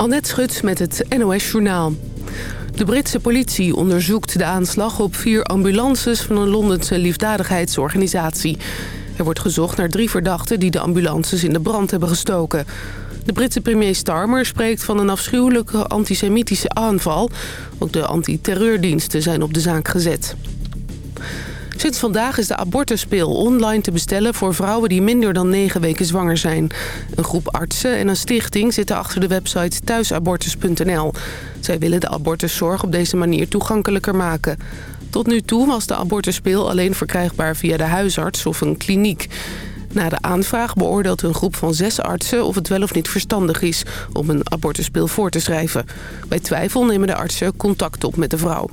Annette Schut met het NOS Journaal. De Britse politie onderzoekt de aanslag op vier ambulances... van een Londense liefdadigheidsorganisatie. Er wordt gezocht naar drie verdachten die de ambulances in de brand hebben gestoken. De Britse premier Starmer spreekt van een afschuwelijke antisemitische aanval. Ook de antiterreurdiensten zijn op de zaak gezet. Sinds vandaag is de abortuspil online te bestellen voor vrouwen die minder dan negen weken zwanger zijn. Een groep artsen en een stichting zitten achter de website thuisabortus.nl. Zij willen de abortuszorg op deze manier toegankelijker maken. Tot nu toe was de abortuspil alleen verkrijgbaar via de huisarts of een kliniek. Na de aanvraag beoordeelt een groep van zes artsen of het wel of niet verstandig is om een abortuspil voor te schrijven. Bij twijfel nemen de artsen contact op met de vrouw.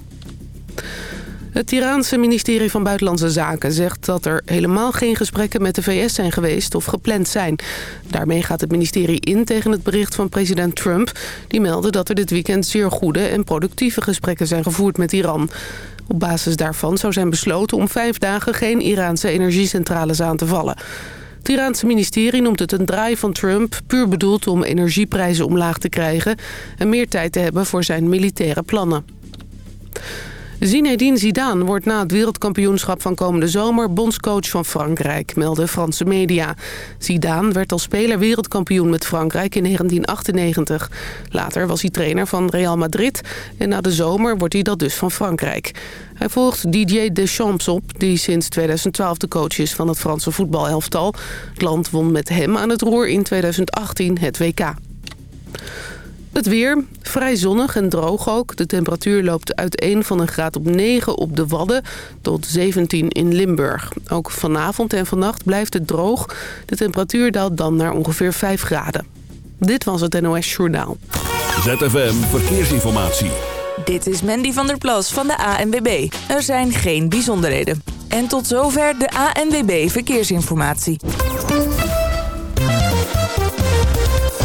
Het Iraanse ministerie van Buitenlandse Zaken zegt dat er helemaal geen gesprekken met de VS zijn geweest of gepland zijn. Daarmee gaat het ministerie in tegen het bericht van president Trump. Die meldde dat er dit weekend zeer goede en productieve gesprekken zijn gevoerd met Iran. Op basis daarvan zou zijn besloten om vijf dagen geen Iraanse energiecentrales aan te vallen. Het Iraanse ministerie noemt het een draai van Trump... puur bedoeld om energieprijzen omlaag te krijgen... en meer tijd te hebben voor zijn militaire plannen. Zinedine Zidane wordt na het wereldkampioenschap van komende zomer bondscoach van Frankrijk, melden Franse media. Zidane werd als speler wereldkampioen met Frankrijk in 1998. Later was hij trainer van Real Madrid en na de zomer wordt hij dat dus van Frankrijk. Hij volgt Didier Deschamps op, die sinds 2012 de coach is van het Franse voetbalelftal. Het land won met hem aan het roer in 2018 het WK. Het weer, vrij zonnig en droog ook. De temperatuur loopt uiteen van een graad op 9 op de Wadden tot 17 in Limburg. Ook vanavond en vannacht blijft het droog. De temperatuur daalt dan naar ongeveer 5 graden. Dit was het NOS Journaal. ZFM Verkeersinformatie. Dit is Mandy van der Plas van de ANWB. Er zijn geen bijzonderheden. En tot zover de ANWB Verkeersinformatie.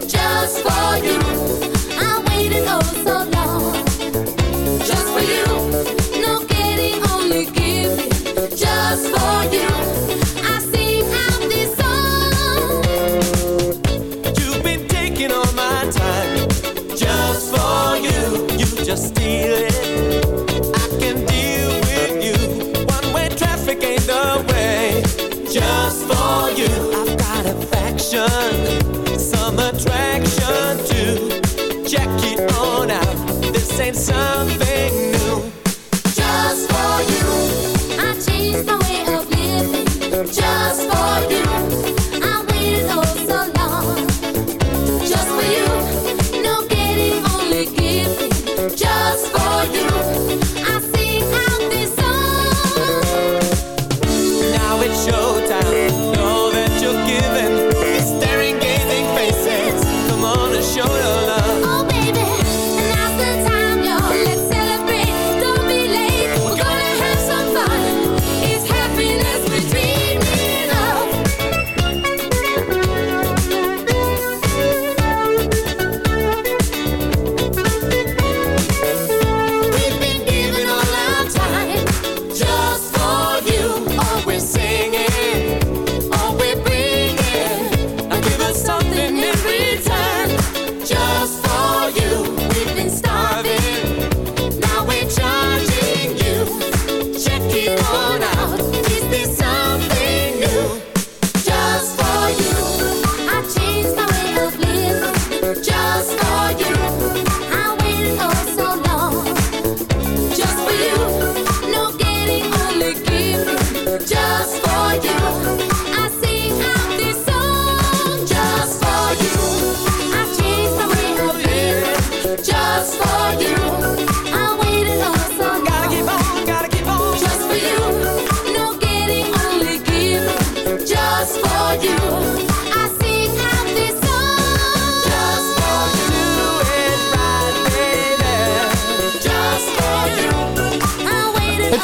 Show your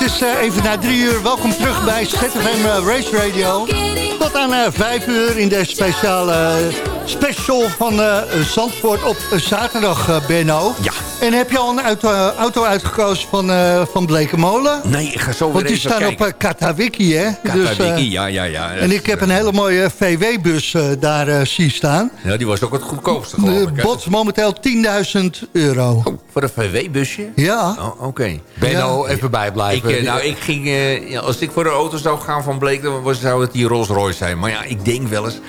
is uh, even na drie uur. Welkom terug bij ZFM uh, Race Radio. Tot aan uh, vijf uur in de speciale special van Zandvoort op zaterdag, Benno. Ja. En heb je al een auto, auto uitgekozen van, van Blekenmolen? Nee, ik ga zo weer Want die staan kijken. op Katawiki, hè? Katawiki, dus, ja, ja, ja. En ik heb een hele mooie VW-bus daar zien staan. Ja, die was ook het goedkoopste, geloof ik. Bot momenteel 10.000 euro. Oh, voor een VW-busje? Ja. Oh, Oké. Okay. Benno, ja. even bijblijven. Ik, nou, ik ging, uh, ja, als ik voor de auto zou gaan van Bleek, dan zou het die Rolls Royce zijn. Maar ja, ik denk wel eens...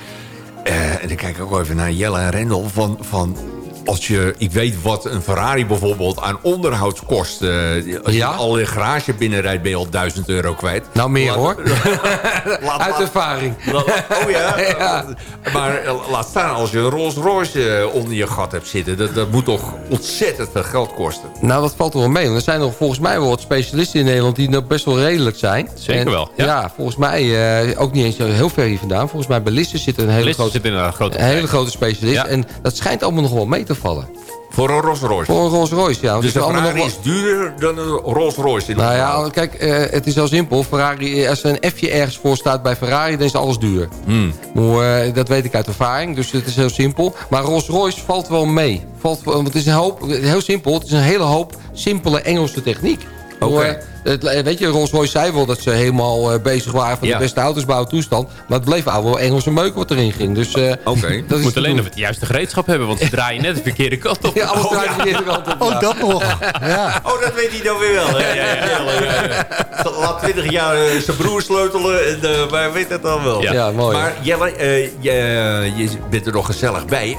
Uh, en dan kijk ik ook even naar Jelle en Rendel van... van als je, ik weet wat een Ferrari bijvoorbeeld aan onderhoudskosten... Uh, als ja? je al een garage binnenrijdt, ben je al 1000 euro kwijt. Nou, meer laat, hoor. laat, Uit ervaring. Laat, oh ja? ja. Maar laat staan, als je een Rolls Royce onder je gat hebt zitten... Dat, dat moet toch ontzettend veel geld kosten. Nou, dat valt er wel mee. Want er zijn nog volgens mij wel wat specialisten in Nederland... die nog best wel redelijk zijn. Zeker en, wel. Ja, ja volgens mij uh, ook niet eens heel ver hier vandaan. Volgens mij bij Lisse zit een hele grote, zit in een grote, een hele grote specialist. Ja. En dat schijnt allemaal nog wel mee te vallen. Voor een Rolls Royce? Voor een Rolls Royce, ja. Dus de Ferrari nog... is duurder dan een Rolls Royce? In nou ja, kijk, uh, het is heel simpel. Ferrari, als er een F'je ergens voor staat bij Ferrari, dan is alles duur. Hmm. Maar, uh, dat weet ik uit ervaring, dus het is heel simpel. Maar Rolls Royce valt wel mee. Valt, want het is een hoop, heel simpel, het is een hele hoop simpele Engelse techniek. Okay. Weet je, Rolls-Royce zei wel dat ze helemaal uh, bezig waren... van Ja. de beste autosbouw toestand. Maar het bleef oude Engelse meuk wat erin ging. Dus, uh, Oké. Het moet alleen of het juiste gereedschap hebben... want ze draaien net de verkeerde kant op. Ja, alles draait de verkeerde kant op. Oh, dat nog. Ja. Oh, dat weet hij dan weer wel. hè? Ja, ja, ja. Laat 20 jaar uh, zijn broer sleutelen, en, uh, maar hij weet het dan wel. Ja, ja mooi. Maar Jelle, uh, je, je bent er nog gezellig bij.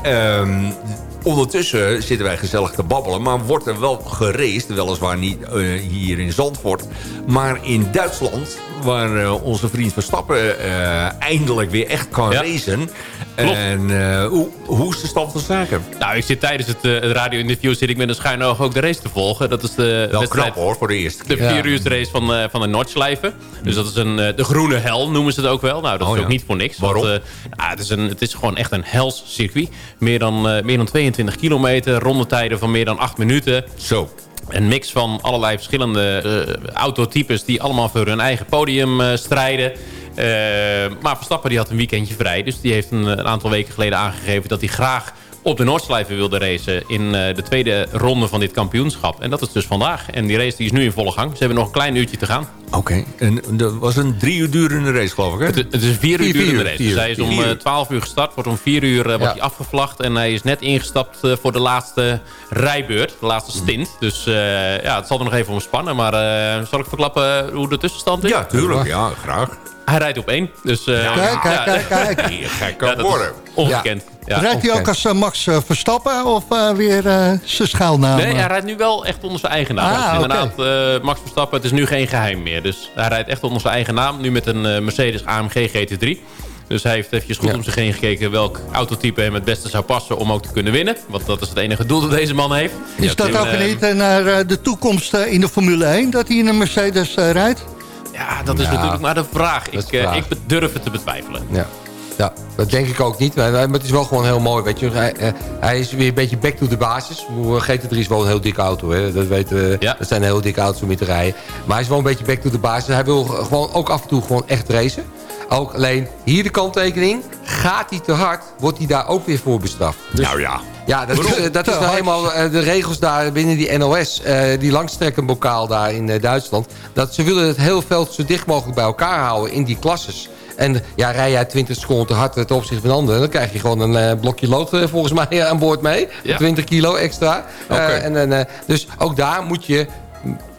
Ondertussen zitten wij gezellig te babbelen. Maar wordt er wel geraced. Weliswaar niet uh, hier in Zandvoort. Maar in Duitsland. Waar uh, onze vriend Verstappen uh, eindelijk weer echt kan Ja. racen. Klopt. En hoe, hoe is de stand van zaken? Nou, ik zit tijdens het, het radio-interview zit ik met een schuin oog ook de race te volgen. Dat is de Wel wedstrijd, knap hoor, voor de eerste de. 4 uur race van, van de Nordschleife. Dus dat is een, de groene hel, noemen ze het ook wel. Nou, dat Oh, is ook ja. niet voor niks. Waarom? Want, nou, het, is een, het is gewoon echt een hels circuit. Meer dan, meer dan 22 kilometer, rondetijden van meer dan 8 minuten. Zo. Een mix van allerlei verschillende uh, autotypes... die allemaal voor hun eigen podium uh, strijden. Uh, maar Verstappen die had een weekendje vrij. Dus die heeft een aantal weken geleden aangegeven... dat hij graag op de Noordslijve wilde racen... in uh, de tweede ronde van dit kampioenschap. En dat is dus vandaag. En die race die is nu in volle gang. Ze hebben nog een klein uurtje te gaan. Oké. Okay. En dat was een drie uur durende race, geloof ik, hè? Het, het is een vier uur Vier, durende vier, race. vier. dus hij is om Vier. uh, 12 uur gestart. Wordt om 4 uur uh, wordt Ja. hij afgevlacht. En hij is net ingestapt voor de laatste rijbeurt. De laatste stint. Dus uh, ja, het zal er nog even om spannen. Maar uh, zal ik verklappen hoe de tussenstand is? Ja, tuurlijk. Ja, graag. Hij rijdt op één. Dus, uh, Kijk, kijk, kijk, kijk. Gek Ja, dat is worden. ongekend. Ja. Rijdt hij ook als uh, Max uh, Verstappen of uh, weer uh, zijn schuilnaam? Nee, hij rijdt nu wel echt onder zijn eigen naam. Ah, Dus inderdaad, uh, Max Verstappen, het is nu geen geheim meer. Dus hij rijdt echt onder zijn eigen naam. Nu met een uh, Mercedes AMG GT3. Dus hij heeft eventjes goed Ja. om zich heen gekeken welk autotype hem het beste zou passen om ook te kunnen winnen. Want dat is het enige doel dat deze man heeft. Is dat En, ook eh, niet naar uh, de toekomst uh, in de Formule 1? Dat hij in een Mercedes uh, rijdt? Ja, dat is Ja, natuurlijk maar de vraag. Ik, uh, vraag. ik durf het te betwijfelen. Ja. Ja, dat denk ik ook niet. Maar, het is wel gewoon heel mooi. Weet je. Hij, eh, hij is weer een beetje back to the basis. Ik bedoel, GT3 is wel een heel dikke auto. Hè. Dat, weten we. Ja. dat zijn heel dikke auto's om mee te rijden. Maar hij is wel een beetje back to the basis. Hij wil gewoon ook af en toe gewoon echt racen. Ook alleen hier de kanttekening. Gaat hij te hard, wordt hij daar ook weer voor bestraft. Dus, Nou ja. ja, dat is, dat is nou helemaal eh, de regels daar binnen die NOS. eh, die langstrekkenbokaal daar in Duitsland. Dat ze willen het heel veld zo dicht mogelijk bij elkaar houden in die klasses. En ja, rij jij 20 seconden te hard ten opzichte van anderen... dan krijg je gewoon een eh, blokje lood eh, volgens mij eh, aan boord mee. Ja. 20 kilo extra. Eh, Oké. en, eh, dus ook daar moet je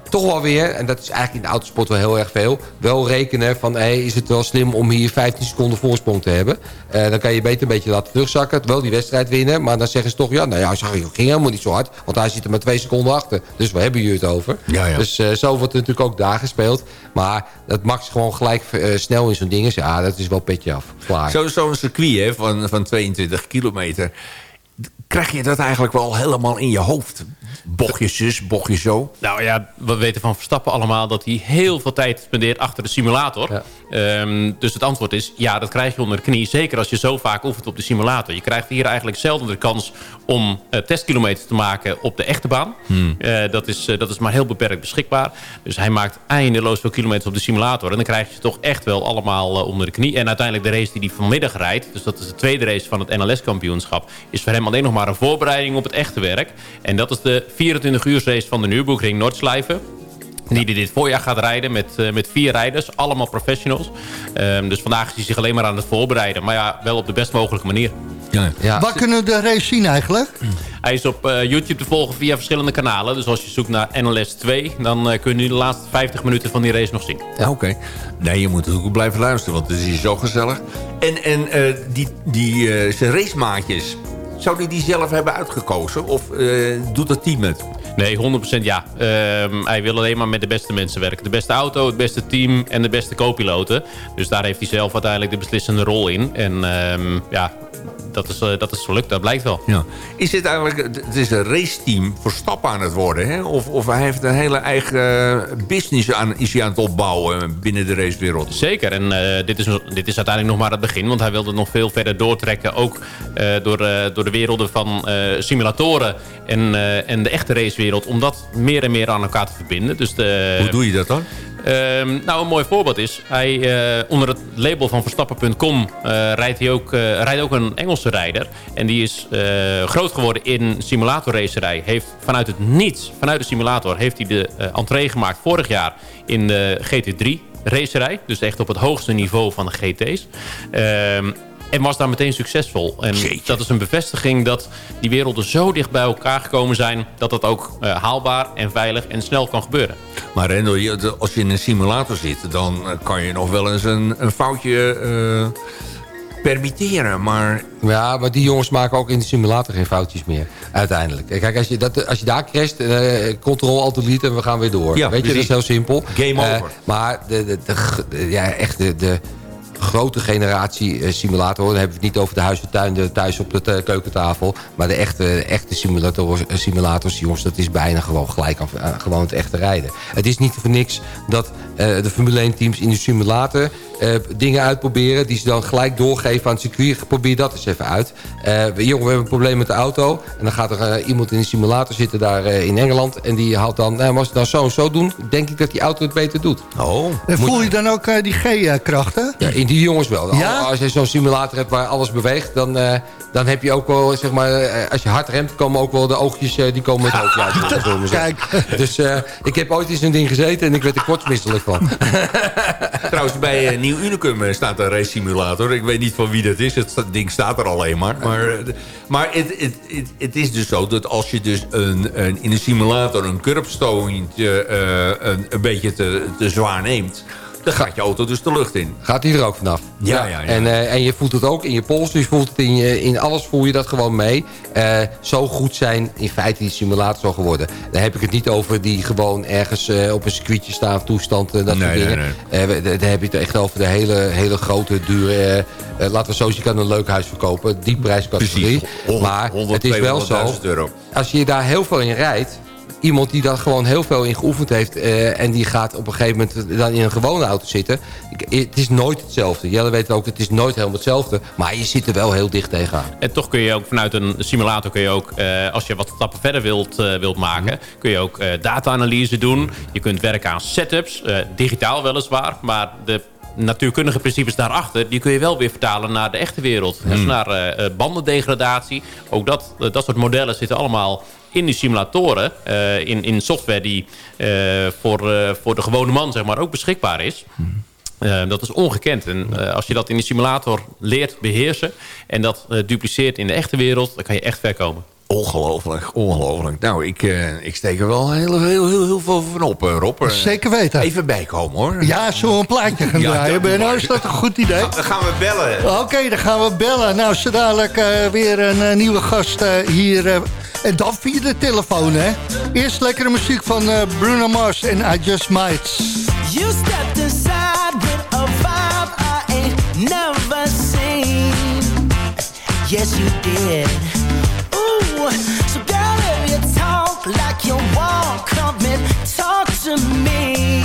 toch wel weer... en dat is eigenlijk in de autosport wel heel erg veel... wel rekenen van, hey, is het wel slim om hier 15 seconden voorsprong te hebben? Eh, dan kan je beter een beetje laten terugzakken... wel die wedstrijd winnen, maar dan zeggen ze toch... ja, nou ja, hij ging helemaal niet zo hard... want hij zit er maar twee seconden achter. Dus waar hebben jullie het over? Ja, ja. Dus eh, zo wordt er natuurlijk ook daar gespeeld. Maar dat Max gewoon gelijk eh, snel in zo'n ding is... ja, dat is wel petje af. Klaar. Zo'n zo circuit hè, van, van 22 kilometer. krijg je dat eigenlijk wel helemaal in je hoofd? Bochtje zus, bochtje zo. Nou ja, we weten van Verstappen allemaal dat hij heel veel tijd spendeert achter de simulator. Ehm, dus het antwoord is, ja, dat krijg je onder de knie. Zeker als je zo vaak oefent op de simulator. Je krijgt hier eigenlijk zelden de kans om uh, testkilometers te maken op de echte baan. Hmm. Uh, dat, is, uh, dat is maar heel beperkt beschikbaar. Dus hij maakt eindeloos veel kilometers op de simulator. En dan krijg je ze toch echt wel allemaal onder de knie. En uiteindelijk de race die hij vanmiddag rijdt... dus dat is de tweede race van het NLS-kampioenschap... is voor hem alleen nog maar een voorbereiding op het echte werk. En dat is de 24 uur race van de Nürburgring Noordslijven. Die dit voorjaar gaat rijden met, uh, met vier rijders. Allemaal professionals. Um, dus vandaag is hij zich alleen maar aan het voorbereiden. Maar ja, wel op de best mogelijke manier. Ja. Ja. Waar kunnen we de race zien eigenlijk? Hij is op uh, YouTube te volgen via verschillende kanalen. Dus als je zoekt naar NLS 2... dan uh, kun je de laatste 50 minuten van die race nog zien. Ja, oké. Okay. Nee, je moet natuurlijk blijven luisteren, want het is hier zo gezellig. En, en die, die zijn racemaatjes... Zou hij die zelf hebben uitgekozen? Of doet het team het? Nee, 100% ja. Um, hij wil alleen maar met de beste mensen werken. De beste auto, het beste team en de beste co-piloten. Dus daar heeft hij zelf uiteindelijk de beslissende rol in. En um, ja, dat is, uh, dat is gelukt, dat blijkt wel. Ja. Is dit eigenlijk, het is een raceteam voor stappen aan het worden, hè? Of, of hij heeft een hele eigen business aan, is hij aan het opbouwen binnen de racewereld? Zeker, en uh, dit, is, dit is uiteindelijk nog maar het begin, want hij wilde nog veel verder doortrekken, ook uh, door, door de werelden van simulatoren en, en de echte racewereld, om dat meer en meer aan elkaar te verbinden. Dus de, Hoe doe je dat dan? Um, nou, een mooi voorbeeld is... Hij, uh, onder het label van Verstappen.com uh, rijdt hij ook, uh, rijdt ook een Engelse rijder. En die is groot geworden in simulatorracerij. Heeft vanuit het niets, vanuit de simulator... heeft hij de entree gemaakt vorig jaar in de GT3 racerij. Dus echt op het hoogste niveau van de GT's. Um, en was daar meteen succesvol. En Jeetje. dat is een bevestiging dat die werelden zo dicht bij elkaar gekomen zijn... dat dat ook uh, haalbaar en veilig en snel kan gebeuren. Maar Rendel, als je in een simulator zit... dan kan je nog wel eens een, een foutje uh, permitteren. Maar... Ja, maar die jongens maken ook in de simulator geen foutjes meer. Uiteindelijk. Kijk, als je, dat, als je daar crasht, uh, control, alt delete en we gaan weer door. Ja, Weet je, dat is heel simpel. Game over. maar de, de, de, de, ja, echt de... de grote generatie uh, simulatoren. Dan hebben we het niet over de huis en tuin thuis op de keukentafel. Maar de echte, echte simulators, simulators, jongens, dat is bijna gewoon gelijk aan, gewoon het echte rijden. Het is niet voor niks dat de Formule 1 teams in de simulator uh, dingen uitproberen... die ze dan gelijk doorgeven aan het circuit. Probeer dat eens even uit. Uh, jongen, we hebben een probleem met de auto. En dan gaat er uh, iemand in de simulator zitten daar in Engeland... en die haalt dan, nou, als ze dan zo en zo doen... denk ik dat die auto het beter doet. Oh. En voel je dan ook die G-krachten? Ja, in die jongens wel. Ja? Als je zo'n simulator hebt waar alles beweegt... dan, dan heb je ook wel, zeg maar... als je hard remt, komen ook wel de oogjes... die komen het hoofd uit. Kijk. Dus ik heb ooit in zo'n ding gezeten... en ik werd er kortsmisselijk van. Trouwens, bij Nieuw Unicum staat een race simulator. Ik weet niet van wie dat is. Het ding staat er alleen maar. Maar, maar het, het, het, het is dus zo dat als je dus een, een in een simulator een curbstone uh, een, een beetje te, te zwaar neemt dan gaat je auto dus de lucht in. Gaat die er ook vanaf. Ja, ja, ja. En, uh, en je voelt het ook in je pols, dus je voelt het in, je, in alles voel je dat gewoon mee. Uh, zo goed zijn in feite die simulator geworden. Dan heb ik het niet over die gewoon ergens uh, op een circuitje staan, toestand, dat nee, soort dingen. Nee, nee. dan heb je het echt over de hele, hele grote, dure... laten we zo zien, je kan een leuk huis verkopen. Die prijscategorie. Precies. maar 100, het is wel zo, euro. als je daar heel veel in rijdt iemand die daar gewoon heel veel in geoefend heeft... Uh, en die gaat op een gegeven moment dan in een gewone auto zitten. Het is nooit hetzelfde. Jelle weet ook, het is nooit helemaal hetzelfde. Maar je zit er wel heel dicht tegenaan. En toch kun je ook vanuit een simulator... kun je ook, uh, als je wat stappen verder wilt, wilt maken... kun je ook data-analyse doen. Je kunt werken aan setups. digitaal weliswaar. Maar de natuurkundige principes daarachter... die kun je wel weer vertalen naar de echte wereld. Hmm. Dus naar uh, bandendegradatie. Ook dat, uh, dat soort modellen zitten allemaal in die simulatoren. Uh, in, in software die voor, voor de gewone man zeg maar, ook beschikbaar is. Hmm. Uh, dat is ongekend. En uh, als je dat in de simulator leert beheersen... en dat uh, dupliceert in de echte wereld... dan kan je echt ver komen. Ongelooflijk, ongelooflijk. Nou, ik, uh, ik steek er wel heel, heel, heel, heel veel van op, uh, Rob. Uh, Zeker weten. Even bijkomen, hoor. Ja, zo een plaatje gaan draaien. Ja, nou, is dat een goed idee? Dan gaan we bellen. Oké, okay, dan gaan we bellen. Nou, zo dadelijk weer een nieuwe gast hier. en dan via de telefoon, hè. Eerst lekkere muziek van Bruno Mars en I Just Might. You stepped inside with a vibe I ain't never seen. Yes, you did. Talk like you want, come and talk to me.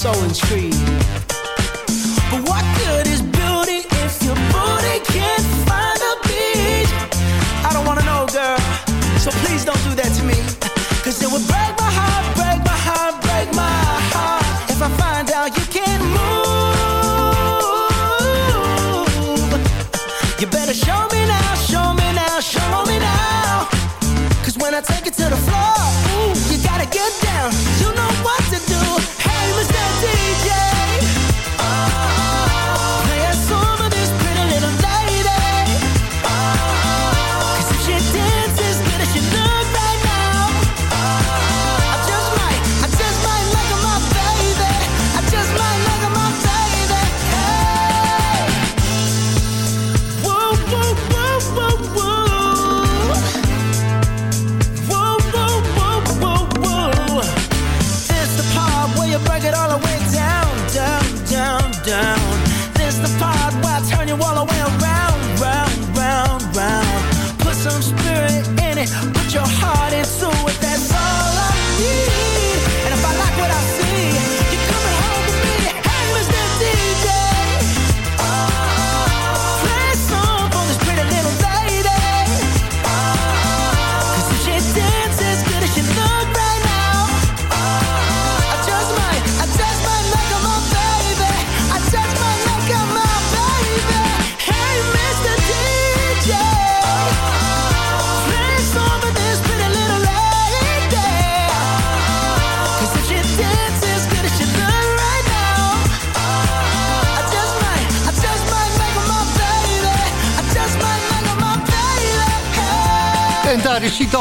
sowing trees.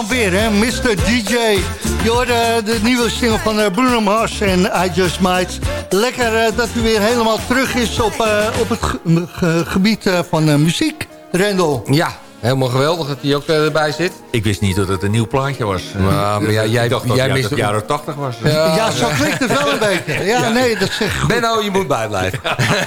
Weer, hè? Mr. DJ. Je hoorde de nieuwe single van eh, Bruno Mars en I Just Might. Lekker eh, dat hij weer helemaal terug is op, eh, op het ge- ge- gebied eh, van eh, muziek, Rendel. Ja, helemaal geweldig dat hij ook eh, erbij zit. Ik wist niet dat het een nieuw plaatje was. Maar ja, jij- ik dacht dat jij mist- jaren 80 was. Ja, zo klinkt het wel een beetje. Ja, nee, dat zeg ik goed. Benno, je moet bijblijven.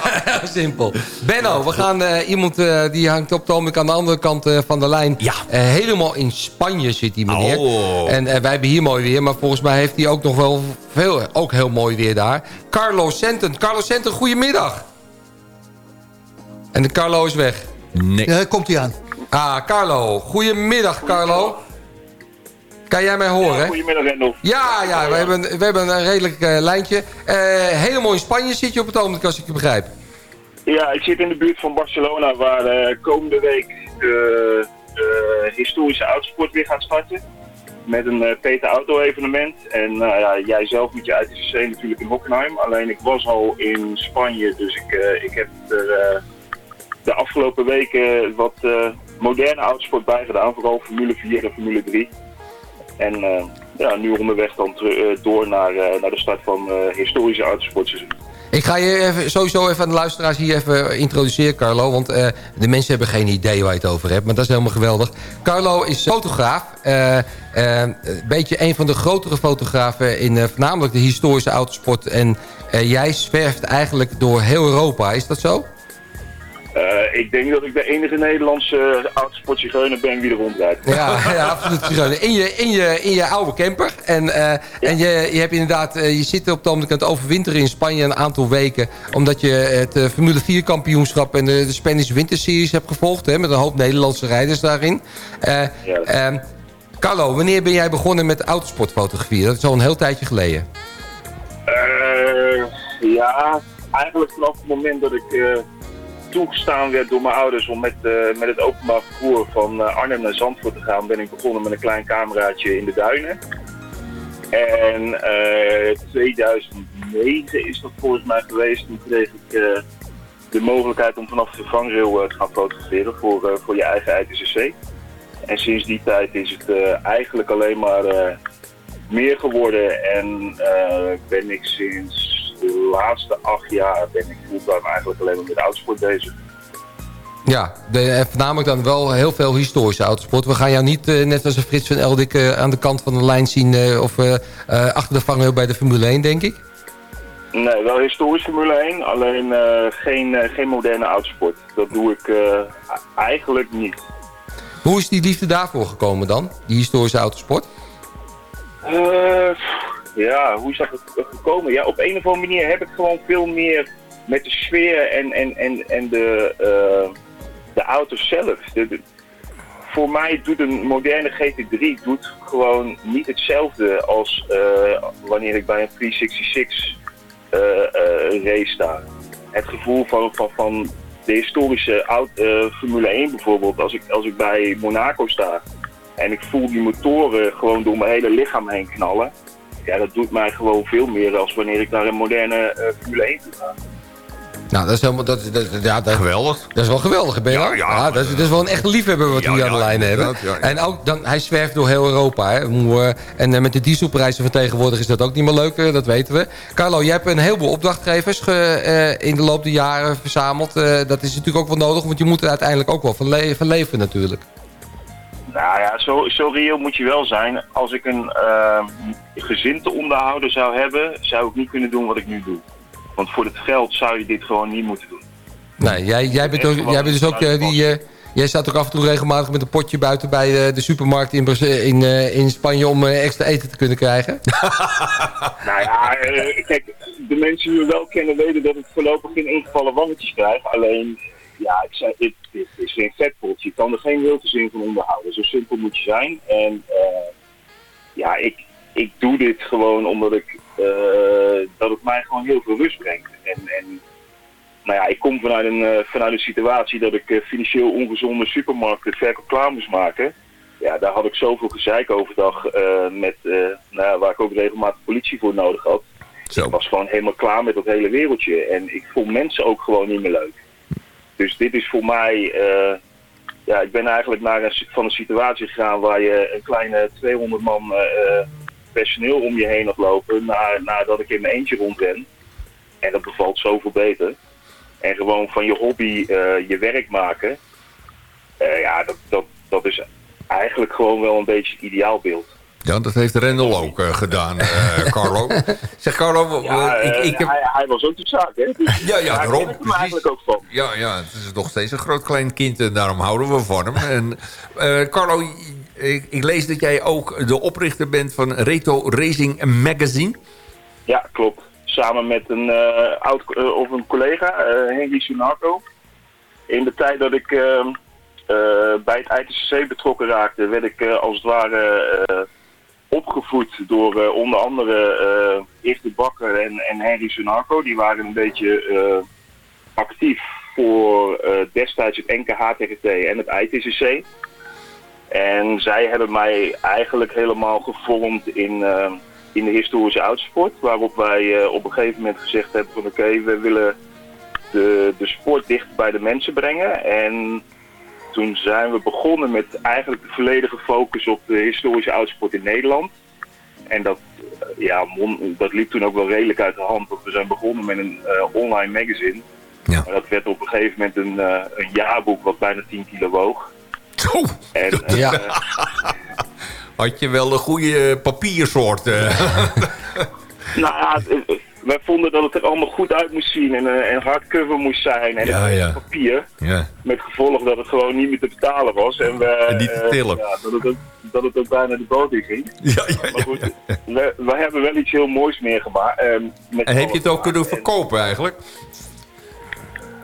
Simpel. Benno, we gaan eh, iemand eh, die hangt op de ogenblik aan de andere kant eh, van de lijn. Ja. Eh, helemaal in Spanje zit die meneer. Oh. En wij hebben hier mooi weer, maar volgens mij heeft hij ook nog wel veel, ook heel mooi weer daar. Carlo Senten. Carlo Senten, goedemiddag. En de Carlo is weg. Nee. Ja, komt hij aan. Ah, Carlo. Goedemiddag, Carlo. Kan jij mij horen? Goedemiddag, Rendel. Ja, ja, we hebben, we hebben een redelijk eh, lijntje. Eh, helemaal in Spanje zit je op het ogenblik, als ik je begrijp. Ja, ik zit in de buurt van Barcelona, waar eh, komende week de, de historische autosport weer gaat starten. Met een Peter Auto evenement. En nou ja, jij zelf met je ITCC natuurlijk in Hockenheim. Alleen ik was al in Spanje, dus ik, ik heb er de afgelopen weken wat moderne autosport bij gedaan. Vooral Formule 4 en Formule 3. En eh, ja, nu onderweg dan eh, door naar, eh, naar de start van eh historische autosportseizoen. Ik ga je even, sowieso even aan de luisteraars hier even introduceren, Carlo. Want de mensen hebben geen idee waar je het over hebt. Maar dat is helemaal geweldig. Carlo is fotograaf. een beetje een van de grotere fotografen in voornamelijk de historische autosport. En jij zwerft eigenlijk door heel Europa. Is dat zo? Eh, ik denk dat ik de enige Nederlandse autosportzigeuner ben wie er rondrijdt. Ja, ja absoluut. In je, in, je, in je oude camper. En, eh, en je, je, hebt inderdaad, eh, je zit op aan het overwinteren in Spanje een aantal weken. Omdat je het Formule 4 kampioenschap en de, de Spanish Winter Series hebt gevolgd. Hè, met een hoop Nederlandse rijders daarin. Eh, Ja. ehm, Carlo, wanneer ben jij begonnen met autosportfotografie? Dat is al een heel tijdje geleden. Ja, eigenlijk vanaf het moment dat ik toegestaan werd door mijn ouders om met, eh, met het openbaar vervoer van eh, Arnhem naar Zandvoort te gaan, ben ik begonnen met een klein cameraatje in de duinen. En eh 2009 is dat volgens mij geweest. Toen kreeg ik eh, de mogelijkheid om vanaf de vangrail eh, te gaan fotograferen voor, eh, voor je eigen ITCC. En sinds die tijd is het eh, eigenlijk alleen maar eh, meer geworden. En eh, ben ik sinds de laatste acht jaar ben ik fulltime eigenlijk alleen maar met autosport bezig. Ja, de, en voornamelijk dan wel heel veel historische autosport. We gaan jou niet, eh, net als een Frits van Eldik, eh, aan de kant van de lijn zien... eh, of eh, eh, achter de vangrail bij de Formule 1, denk ik. Nee, wel historisch Formule 1, alleen eh, geen, eh, geen moderne autosport. Dat doe ik eh, eigenlijk niet. Hoe is die liefde daarvoor gekomen dan, die historische autosport? Ja, hoe is dat ge- gekomen? Ja, op een of andere manier heb ik gewoon veel meer met de sfeer en, en, en, en de, eh, de auto zelf. Voor mij doet een moderne GT3 doet gewoon niet hetzelfde als eh, wanneer ik bij een 366 eh, eh, race sta. Het gevoel van, van, van de historische Formule 1 bijvoorbeeld, als ik, als ik bij Monaco sta en ik voel die motoren gewoon door mijn hele lichaam heen knallen. Ja, dat doet mij gewoon veel meer als wanneer ik naar een moderne eh, Formule 1 toe ga. Nou, dat is helemaal... Dat, dat, ja, dat, Geweldig. Dat is wel geweldig, ben je Ja, ja. dat, is, dat is wel een echte liefhebber wat we Ja, hier aan de ja, lijn hebben. inderdaad, ja, ja. En ook, dan, hij zwerft door heel Europa. Hè. Eh, en eh, met de dieselprijzen van tegenwoordig is dat ook niet meer leuk, dat weten we. Carlo, jij hebt een heleboel opdrachtgevers ge- eh, in de loop der jaren verzameld. Eh, dat is natuurlijk ook wel nodig, want je moet er uiteindelijk ook wel van, le- van leven natuurlijk. Nou ja, zo, zo reëel moet je wel zijn. Als ik een eh, gezin te onderhouden zou hebben, zou ik niet kunnen doen wat ik nu doe. Want voor het geld zou je dit gewoon niet moeten doen. Nee, jij, jij, bent, ook, jij bent dus ook eh, die... eh, Jij staat ook af en toe regelmatig met een potje buiten bij eh, de supermarkt in, in, eh, in Spanje om extra eten te kunnen krijgen. Nou ja, kijk, de mensen die me wel kennen weten dat ik voorlopig geen ingevallen wangetjes krijg. Alleen, ja, ik zei, dit, dit is geen vetpot. Je kan er geen wilgezin van onderhouden. Zo simpel moet je zijn. En eh, ja, ik, ik doe dit gewoon omdat ik, eh, dat het mij gewoon heel veel rust brengt. En, en nou ja, ik kom vanuit een, eh, vanuit een situatie dat ik financieel ongezonde supermarkten verkoop klaar moest maken. Ja, daar had ik zoveel gezeik overdag met, nou ja, waar ik ook regelmatig politie voor nodig had. Zo. Ik was gewoon helemaal klaar met dat hele wereldje. En ik vond mensen ook gewoon niet meer leuk. Dus dit is voor mij... eh, ja, ik ben eigenlijk naar een, van een situatie gegaan waar je een kleine 200 man eh, eh, personeel om je heen had lopen. Naar, nadat ik in mijn eentje rondren. En dat bevalt zoveel beter. En gewoon van je hobby je werk maken. Ja, dat, dat, dat is eigenlijk gewoon wel een beetje het ideaalbeeld. Ja, dat heeft Rendel ook eh, gedaan, eh, Carlo. zeg Carlo, Ja, ik, eh, ik heb... hij, hij was ook de zaak, hè? Dus Ja, ja, daar daarom, hem eigenlijk ook van. Ja, ja, het is nog steeds een groot klein kind en daarom houden we van hem. En, Carlo, ik, ik lees dat jij ook de oprichter bent van Reto Racing Magazine. Ja, klopt. Samen met een, oud, of een collega, Henry Sunarco. In de tijd dat ik bij het ITCC betrokken raakte, werd ik als het ware opgevoed door eh, onder andere eh Erik de Bakker en, en Henry Sunarco. Die waren een beetje eh, actief voor destijds het NKHTGT en het ITCC. En zij hebben mij eigenlijk helemaal gevormd in, in de historische autosport. Waarop wij op een gegeven moment gezegd hebben van oké, we willen de, de sport dicht bij de mensen brengen. En toen zijn we begonnen met eigenlijk de volledige focus op de historische autosport in Nederland. En dat, eh, ja, dat liep toen ook wel redelijk uit de hand. Want we zijn begonnen met een eh, online magazine. Ja. Maar dat werd op een gegeven moment een, eh, een jaarboek wat bijna 10 kilo woog. En, Ja. had je wel een goede papiersoort. Nou ja, wij vonden dat het er allemaal goed uit moest zien en eh, en hardcover moest zijn en Ja, papier. ja. Met gevolg dat het gewoon niet meer te betalen was. En, we, En niet te eh, tillen. ja, dat, het ook, dat het ook bijna de boot in ging. Ja, ja, Maar goed, we, we hebben wel iets heel moois meegemaakt. eh, met En heb je het ook kunnen verkopen eigenlijk?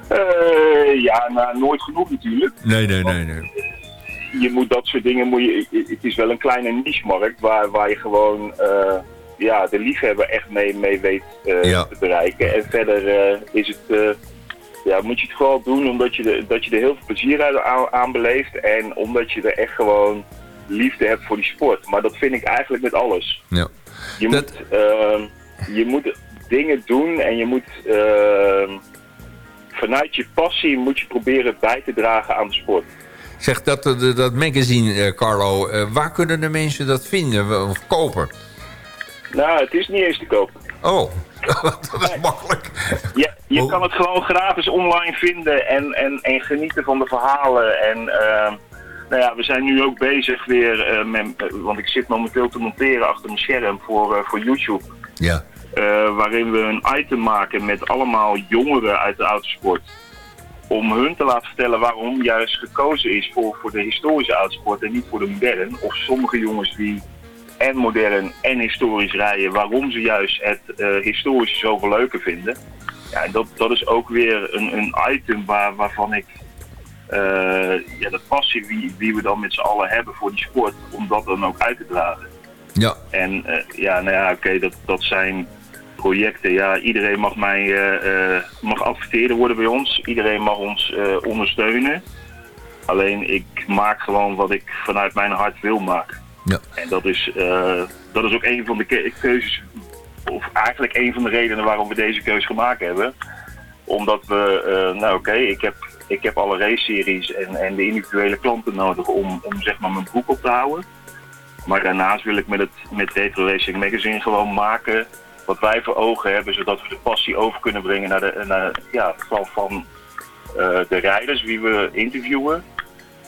En, ja, nou, nooit genoeg natuurlijk. Nee, nee, nee. nee. je moet dat soort dingen, moet je, het is wel een kleine niche-markt waar, waar je gewoon ja, de liefhebber echt mee, mee weet te bereiken. En verder is het, ja, moet je het gewoon doen omdat je, de, dat je er heel veel plezier aan, aan beleeft en omdat je er echt gewoon liefde hebt voor die sport. Maar dat vind ik eigenlijk met alles. Ja. Je, moet, uh, je moet dingen doen en je moet uh, vanuit je passie moet je proberen bij te dragen aan de sport. Zeg, dat, dat magazine, Carlo, waar kunnen de mensen dat vinden of kopen? Nou, het is niet eens te kopen. Oh, dat is makkelijk. Ja, je kan het gewoon gratis online vinden en, en, en genieten van de verhalen. En uh, nou ja, we zijn nu ook bezig weer, uh, met, want ik zit momenteel te monteren achter mijn scherm voor, uh, voor YouTube. Ja. waarin we een item maken met allemaal jongeren uit de autosport. Om hun te laten vertellen waarom juist gekozen is voor, voor de historische autosport en niet voor de moderne. Of sommige jongens die en modern en historisch rijden, waarom ze juist het uh, historische zoveel leuker vinden. Ja, dat, dat is ook weer een, een item waar, waarvan ik uh, ja, de passie wie, wie we dan met z'n allen hebben voor die sport, om dat dan ook uit te dragen. Ja. En uh, ja, nou ja, oké, dat, dat zijn projecten. Ja, iedereen mag mij mag adverteren worden bij ons. Iedereen mag ons ondersteunen. Alleen ik maak gewoon wat ik vanuit mijn hart wil maken. Ja. En dat is, uh, dat is ook een van de keuzes, of eigenlijk een van de redenen waarom we deze keuze gemaakt hebben. Omdat we, uh, nou oké, ik, heb, ik heb alle race-series en, en de individuele klanten nodig om, om zeg maar mijn broek op te houden. Maar daarnaast wil ik met het met Retro Racing Magazine gewoon maken wat wij voor ogen hebben, zodat we de passie over kunnen brengen naar de, naar, ja, van, van uh, de rijders wie we interviewen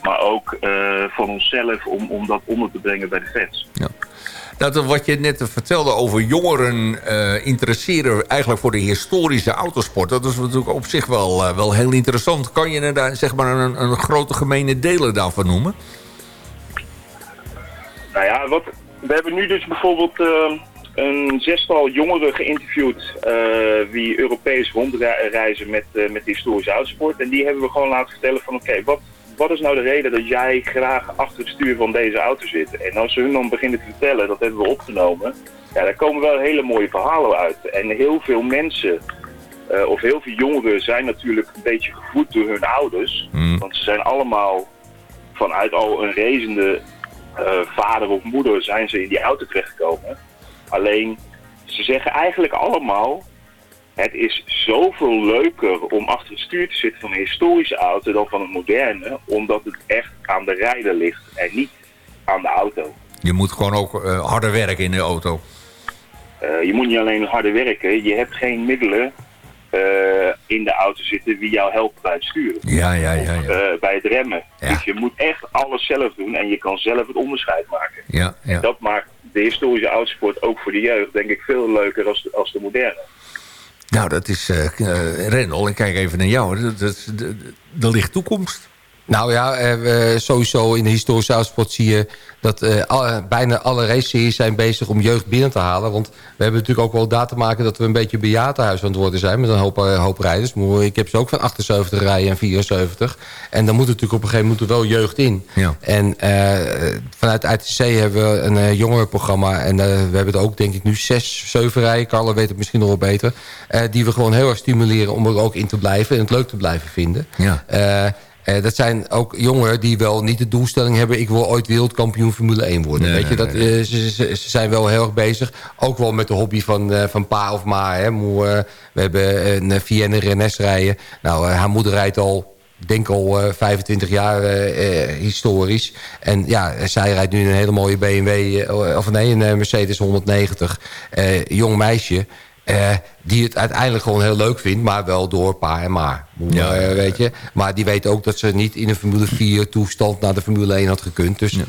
maar ook uh, van onszelf om, om dat onder te brengen bij de fans. Ja. Dat wat je net vertelde over jongeren uh, interesseren eigenlijk voor de historische autosport. Dat is natuurlijk op zich wel, uh, wel heel interessant. Kan je daar zeg maar een, een grote gemene delen daarvan noemen? Nou ja, wat, we hebben nu dus bijvoorbeeld een zestal jongeren geïnterviewd die Europees rondreizen met, met de historische autosport. En die hebben we gewoon laten vertellen van oké, okay, wat wat is nou de reden dat jij graag achter het stuur van deze auto zit? En als ze hun dan beginnen te vertellen, dat hebben we opgenomen, ja, daar komen wel hele mooie verhalen uit. En heel veel mensen, uh, of heel veel jongeren zijn natuurlijk een beetje gevoed door hun ouders. Mm. Want ze zijn allemaal vanuit al een rezende uh, vader of moeder zijn ze in die auto terechtgekomen. Alleen, ze zeggen eigenlijk allemaal, het is zoveel leuker om achter het stuur te zitten van een historische auto dan van een moderne. Omdat het echt aan de rijder ligt en niet aan de auto. Je moet gewoon ook uh, harder werken in de auto. Uh, je moet niet alleen harder werken. Je hebt geen middelen uh, in de auto zitten die jou helpen bij het sturen. Ja, ja, ja. ja. Of, bij het remmen. Ja. Dus je moet echt alles zelf doen en je kan zelf het onderscheid maken. Ja, ja. Dat maakt de historische autosport ook voor de jeugd denk ik veel leuker als de, als de moderne. Nou, dat is uh, uh, Rendel. Ik kijk even naar jou. Dat, dat, dat, er ligt toekomst. Nou ja, uh, sowieso in de historische autosport zie je dat uh, alle, bijna alle race-series zijn bezig om jeugd binnen te halen. Want we hebben natuurlijk ook wel daar te maken dat we een beetje bejaardenhuis aan het worden zijn. Met een hoop, uh, hoop rijders. Ik heb ze ook van 78 rijden en 74. En dan moet natuurlijk op een gegeven moment wel jeugd in. Ja. En vanuit ITC hebben we een jongerenprogramma. En we hebben er ook denk ik nu 6, 7 rijden. Carlo weet het misschien nog wel beter. die we gewoon heel erg stimuleren om er ook in te blijven. En het leuk te blijven vinden. Ja. Uh, dat zijn ook jongeren die wel niet de doelstelling hebben... ik wil ooit wereldkampioen Formule 1 worden. Nee, Weet je, dat, uh, ze, ze, ze, zijn wel heel erg bezig. Ook wel met de hobby van, uh, van pa of ma. Hè. Moe, we hebben een Vienne Rennes rijden. Nou, haar moeder rijdt al denk al uh, 25 jaar uh, uh, historisch. En ja, zij rijdt nu een hele mooie BMW, of nee, een Mercedes 190. jong meisje. Die het uiteindelijk gewoon heel leuk vindt, maar wel door pa en ma. Ja, uh, weet je? Maar die weet ook dat ze niet in een Formule 4 toestand naar de Formule 1 had gekund. Dus, ja.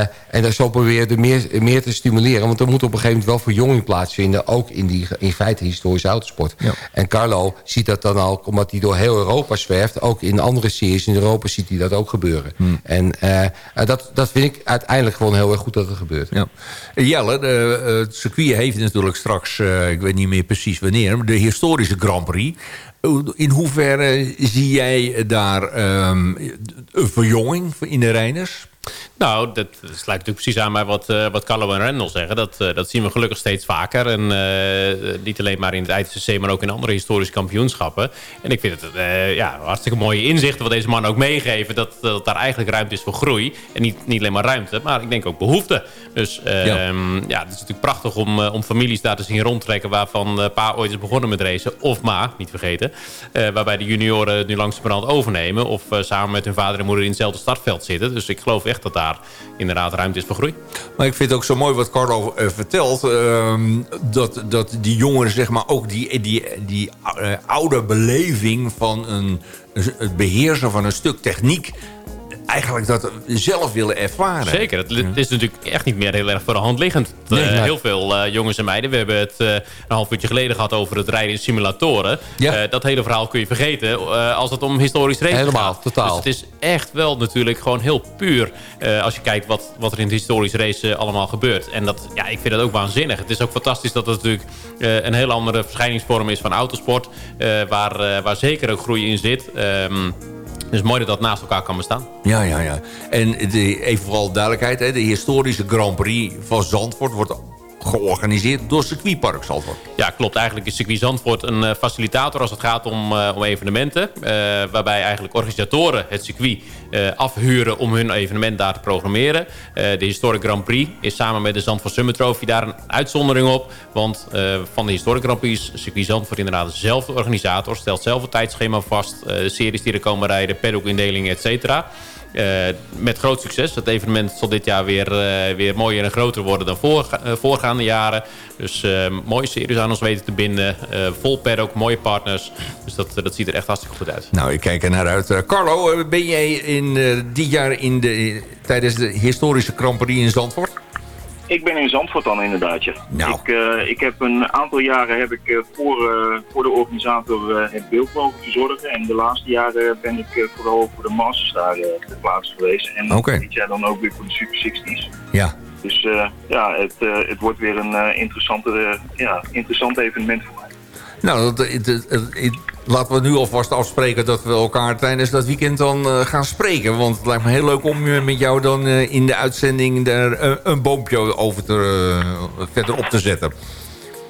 uh, en dan zo proberen meer, meer te stimuleren. Want er moet op een gegeven moment wel verjonging plaatsvinden. Ook in die in feite historische autosport. Ja. En Carlo ziet dat dan al, omdat hij door heel Europa zwerft. Ook in andere series in Europa ziet hij dat ook gebeuren. Hmm. En uh, dat, dat vind ik uiteindelijk gewoon heel erg goed dat het gebeurt. Ja. Jelle, de, het circuit heeft natuurlijk straks, ik weet niet meer precies wanneer... de historische Grand Prix. In hoeverre zie jij daar um, een verjonging in de rijders? Nou, dat sluit natuurlijk precies aan bij wat, uh, wat Carlo en Randall zeggen. Dat, uh, dat zien we gelukkig steeds vaker. En uh, niet alleen maar in het ITCC, maar ook in andere historische kampioenschappen. En ik vind het ja, hartstikke mooie inzichten wat deze mannen ook meegeven. Dat, dat daar eigenlijk ruimte is voor groei. En niet, niet alleen maar ruimte, maar ik denk ook behoefte. Dus ja. ja, het is natuurlijk prachtig om, om families daar te zien rondtrekken... waarvan pa ooit is begonnen met racen. Of ma, niet vergeten. waarbij de junioren het nu langzamerhand overnemen. Of samen met hun vader en moeder in hetzelfde startveld zitten. Dus ik geloof dat daar inderdaad ruimte is voor groei. Maar ik vind het ook zo mooi wat Carlo uh, vertelt. Uh, dat, dat die jongeren zeg maar ook die, die, die uh, oude beleving van een, het beheersen van een stuk techniek eigenlijk dat zelf willen ervaren. Zeker, het, is natuurlijk echt niet meer heel erg voor de hand liggend. Nee, uh, heel veel uh, jongens en meiden. We hebben het uh, een half uurtje geleden gehad over het rijden in simulatoren. Ja. dat hele verhaal kun je vergeten als het om historisch racen Helemaal, gaat. totaal. Dus het is echt wel natuurlijk gewoon heel puur als je kijkt wat, wat er in het historisch race allemaal gebeurt. En dat, ja, ik vind dat ook waanzinnig. Het is ook fantastisch dat het natuurlijk een heel andere verschijningsvorm is van autosport. waar, waar zeker ook groei in zit. Um, dus mooi dat dat naast elkaar kan bestaan. Ja, ja, ja. En de, even vooral duidelijkheid. Hè, de historische Grand Prix van Zandvoort wordt georganiseerd door circuitpark Zandvoort. Ja, klopt. Eigenlijk is circuit Zandvoort een uh, facilitator als het gaat om, uh, om evenementen. Uh, waarbij eigenlijk organisatoren het circuit afhuren om hun evenement daar te programmeren. de Historic Grand Prix is samen met de Zandvoort Summit Trophy daar een uitzondering op. Want van de Historic Grand Prix is circuit Zandvoort inderdaad dezelfde organisator. Stelt zelf het tijdschema vast. de series die er komen rijden, paddock-indelingen, et. Uh, met groot succes. Het evenement zal dit jaar weer, uh, weer mooier en groter worden dan uh, voorgaande jaren. Dus mooie series aan ons weten te binden. vol paddock, mooie partners. Dus dat, dat ziet er echt hartstikke goed uit. Nou, ik kijk er naar uit. Carlo, ben jij in, dit jaar in de, tijdens de historische Prix in Zandvoort? Ik ben in Zandvoort dan inderdaad, ja. Nou. Ik, uh, ik heb een aantal jaren heb ik, uh, voor, uh, voor de organisator het beeld mogen verzorgen. En de laatste jaren ben ik vooral voor de Masters daar ter plaatse geweest. En okay. dit jaar dan ook weer voor de Super 60's. Ja. Dus ja, het, het wordt weer een interessante, ja, interessant evenement voor. Nou, dat, het, laten we nu alvast afspreken dat we elkaar tijdens dat weekend dan uh, gaan spreken. Want het lijkt me heel leuk om uh, met jou dan uh, in de uitzending daar een boompje over te, verder op te zetten.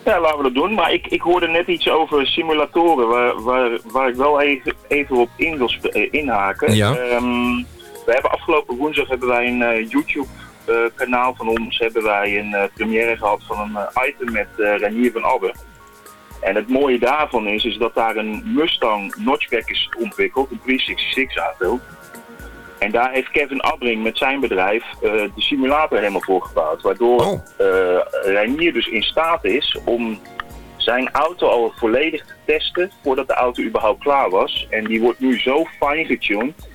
Ja, laten we dat doen. Maar ik, ik hoorde net iets over simulatoren waar, waar, waar ik wel even, even op in wil inhaken. Ja. Um, we hebben afgelopen woensdag hebben wij een YouTube kanaal van ons hebben wij een première gehad van een item met Renier van Abbe. En het mooie daarvan is, is dat daar een Mustang notchback is ontwikkeld, een 366 auto. En daar heeft Kevin Abring met zijn bedrijf uh, de simulator helemaal voor gebouwd. Waardoor oh. uh, Reinier dus in staat is om zijn auto al volledig te testen voordat de auto überhaupt klaar was. En die wordt nu zo fine-getuned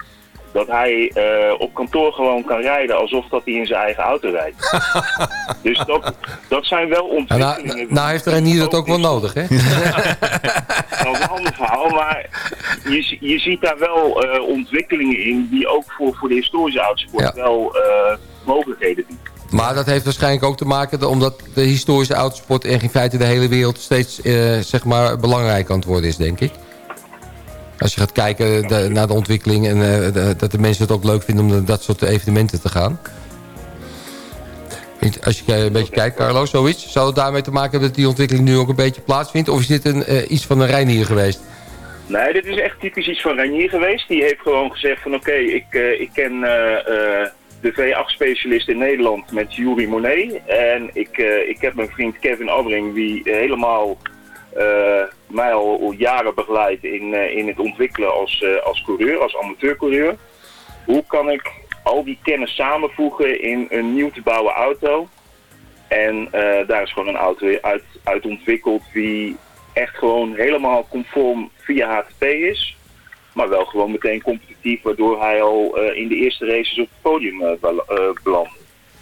dat hij uh, op kantoor gewoon kan rijden alsof dat hij in zijn eigen auto rijdt. dus dat, dat zijn wel ontwikkelingen. Nou, nou heeft er niet dat ook wel nodig, hè? dat is een ander verhaal, maar je, je ziet daar wel uh, ontwikkelingen in die ook voor, voor de historische autosport ja. wel uh, mogelijkheden bieden. Maar dat heeft waarschijnlijk ook te maken omdat de historische autosport in feite de hele wereld steeds zeg maar belangrijk aan het worden is, denk ik. Als je gaat kijken naar de ontwikkeling en de, dat de mensen het ook leuk vinden om naar dat soort evenementen te gaan. Als je een beetje kijkt, Carlo, zoiets. Zou het daarmee te maken hebben dat die ontwikkeling nu ook een beetje plaatsvindt? Of is dit een, uh, iets van een Reinier geweest? Nee, dit is echt typisch iets van Reinier geweest. Die heeft gewoon gezegd van oké, ik, uh, ik ken de V8-specialist in Nederland met Jury Monet. En ik, ik heb mijn vriend Kevin Abring die helemaal mij al, jaren begeleidt in, uh, in het ontwikkelen als, uh, als coureur, als amateurcoureur. Hoe kan ik al die kennis samenvoegen in een nieuw te bouwen auto? En daar is gewoon een auto uit, uit ontwikkeld die echt gewoon helemaal conform via HTP is. Maar wel gewoon meteen competitief, waardoor hij al in de eerste races op het podium belandt.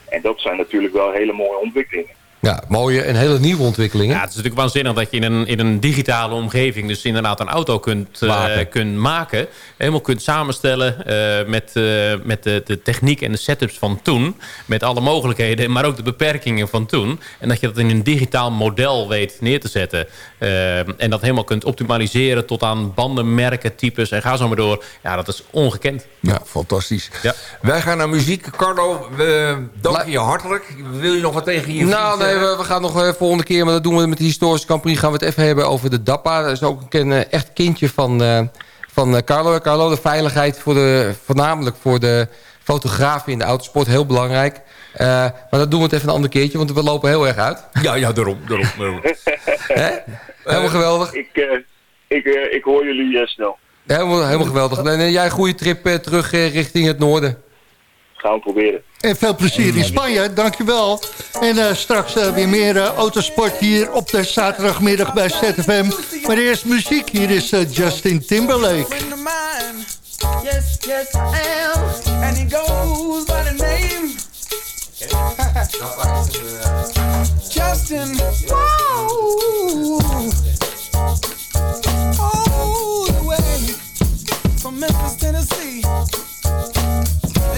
En dat zijn natuurlijk wel hele mooie ontwikkelingen. Ja, mooie en hele nieuwe ontwikkelingen. Ja, het is natuurlijk waanzinnig dat je in een, in een digitale omgeving... dus inderdaad een auto kunt, uh, maken. kunt maken. Helemaal kunt samenstellen uh, met, uh, met de, de techniek en de setups van toen. Met alle mogelijkheden, maar ook de beperkingen van toen. En dat je dat in een digitaal model weet neer te zetten. en dat helemaal kunt optimaliseren tot aan bandenmerken, types en ga zo maar door. Ja, dat is ongekend. Ja, fantastisch. Ja. Wij gaan naar muziek. Carlo, we danken je hartelijk. Wil je nog wat tegen je Nou, nee, we, we, gaan nog de volgende keer, maar dat doen we met de historische Grand gaan we het even hebben over de DAPA. Dat is ook een uh, echt kindje van, uh, van uh, Carlo. Carlo, de veiligheid voor de, voornamelijk voor de fotografen in de autosport, heel belangrijk. maar dat doen we het even een ander keertje, want we lopen heel erg uit. Ja, ja daarom. daarom, daarom. helemaal geweldig. Ik, ik, ik hoor jullie snel. Helemaal, helemaal geweldig. En jij goede trip terug richting het noorden. Gaan we proberen. En veel plezier in Spanje, dankjewel. En uh, straks uh, weer meer uh, autosport hier op de zaterdagmiddag bij ZFM. Maar eerst muziek, hier is Justin Timberlake. Yes, yes. And he goes by the name. Justin, wow. The way from Memphis, Tennessee.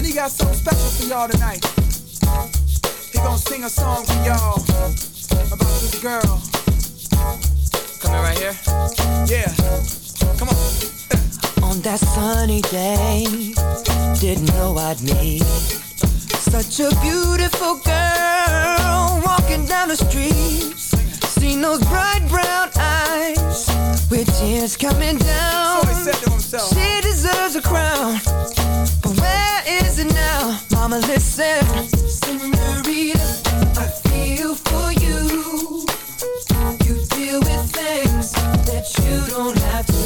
And he got something special for y'all tonight. He gonna sing a song for y'all about this girl. Coming right here? Yeah. Come on. On that sunny day, didn't know I'd meet such a beautiful girl walking down the street. Seen those bright brown eyes with tears coming down. So he said to himself, she deserves a crown is it now? Mama, listen. Senorita, I feel for you. You deal with things that you don't have to.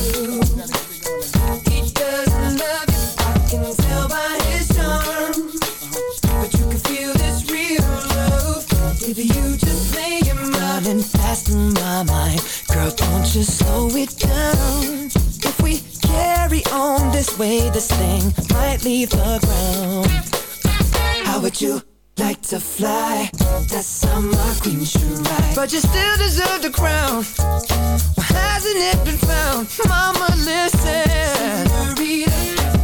He doesn't love you, I can tell by his charm. But you can feel this real love if you just lay your mind fast in my mind. Girl, don't you slow it down. Carry on this way, this thing might leave the ground. How would you like to fly? That's how my queen should ride. But you still deserve the crown. Why hasn't it been found? Mama, listen. Senorita,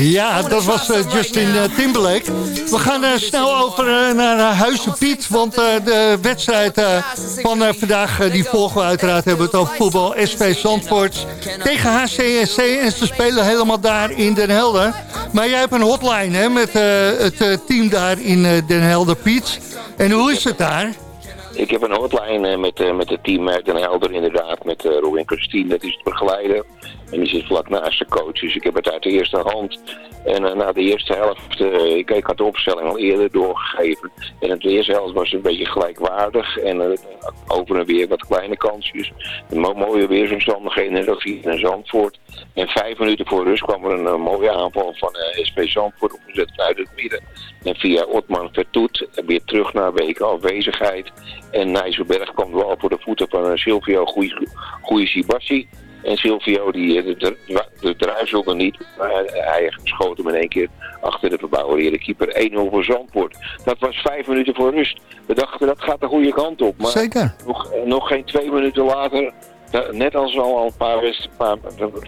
Ja, dat was uh, Justin uh, Timberlake. We gaan uh, snel over naar Huizen Piet. Want de wedstrijd van vandaag, die volgen we uiteraard. Hebben we het over voetbal. SV Zandvoort tegen HCSC. En ze spelen helemaal daar in Den Helder. Maar jij hebt een hotline hè, met het team daar in Den Helder, Piet. En hoe is het daar? Ik heb een hotline eh, met, eh, met het team Den Helder inderdaad, met Robin Christine, dat is het begeleider. En die zit vlak naast de coach, dus ik heb het uit de eerste hand. En na de eerste helft, ik, ik, had de opstelling al eerder doorgegeven. En het eerste helft was een beetje gelijkwaardig en over en weer wat kleine kansjes. mooie weersomstandigheden in in Zandvoort. En vijf minuten voor rust kwam er een, mooie aanval van SP Zandvoort opgezet uit het midden. En via Otman Vertoet weer terug naar weken afwezigheid. En Nijsselberg kwam wel voor de voeten van Silvio Goeie Sibassi. En Silvio, die, de, de, de druiselde niet, maar hij schoot hem in één keer achter de verbouwde keeper 1-0 voor Zandvoort. Dat was vijf minuten voor rust. We dachten, dat gaat de goede kant op. Maar Zeker. Nog, nog geen twee minuten later net als al een paar, paar,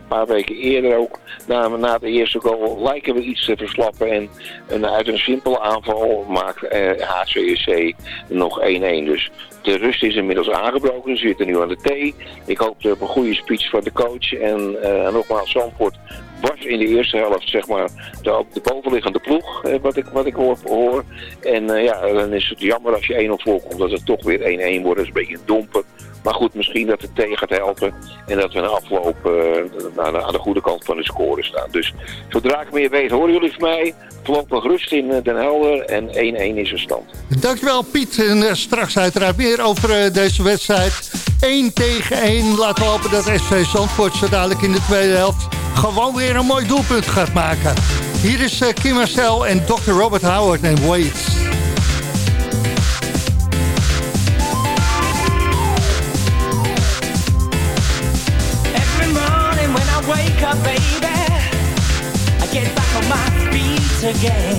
paar, weken eerder ook, na, na de eerste goal, lijken we iets te verslappen. En, uit een simpele aanval maakt eh, nog 1-1. Dus de rust is inmiddels aangebroken. Ze zitten nu aan de thee. Ik hoop op een goede speech van de coach. En uh, nogmaals, Zandvoort was in de eerste helft zeg maar de, de bovenliggende ploeg, eh, wat ik, wat ik hoor. En uh, ja, dan is het jammer als je 1-0 voorkomt dat het toch weer 1-1 wordt. Dat is een beetje een domper. Maar goed, misschien dat het tegen gaat helpen. En dat we een afloop uh, aan de goede kant van de score staan. Dus zodra ik meer weet, horen jullie van mij. Voorlopig rust in Den Helder. En 1-1 is een stand. Dankjewel Piet. En straks uiteraard meer over deze wedstrijd. 1 tegen 1. Laten we hopen dat SV Zandvoort zo dadelijk in de tweede helft gewoon weer een mooi doelpunt gaat maken. Hier is Kim Marcel en Dr. Robert Howard en Waits. again.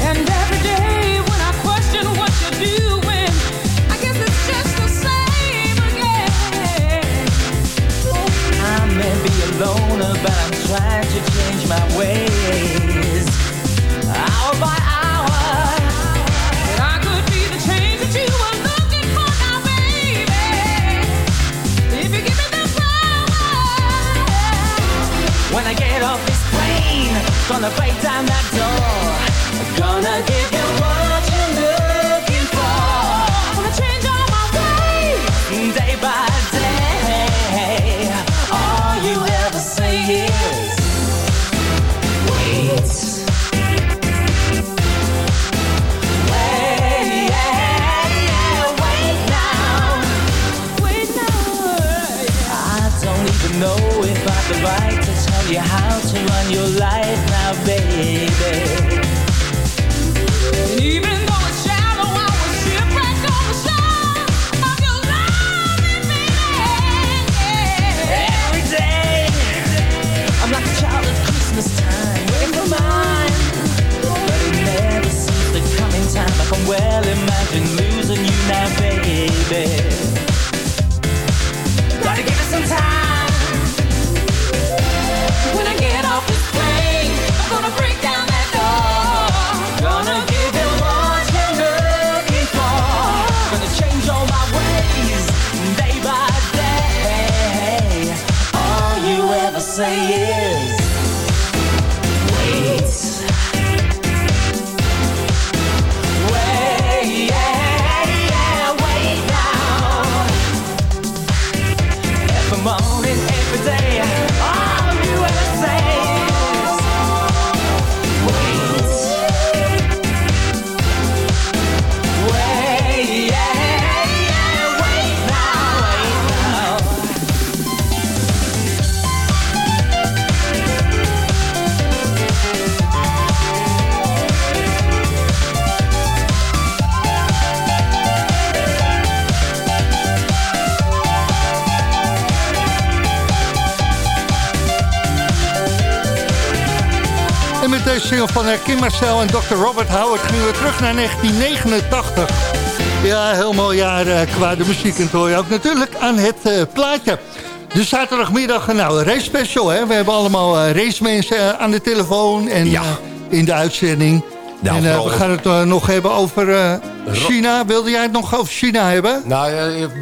And every day when I question what you're doing, I guess it's just the same again. Oh, I may be a loner, but I'm trying to change my way. Gonna break down that door, gonna give Kim Marcel en Dr. Robert Howard gingen we terug naar 1989. Ja, heel mooi jaar uh, qua de muziek. En hoor je ook natuurlijk aan het uh, plaatje. De zaterdagmiddag, nou, een race special. Hè? We hebben allemaal racemensen aan de telefoon en ja. in de uitzending. en we gaan het nog hebben over China. Wilde jij het nog over China hebben? Nou,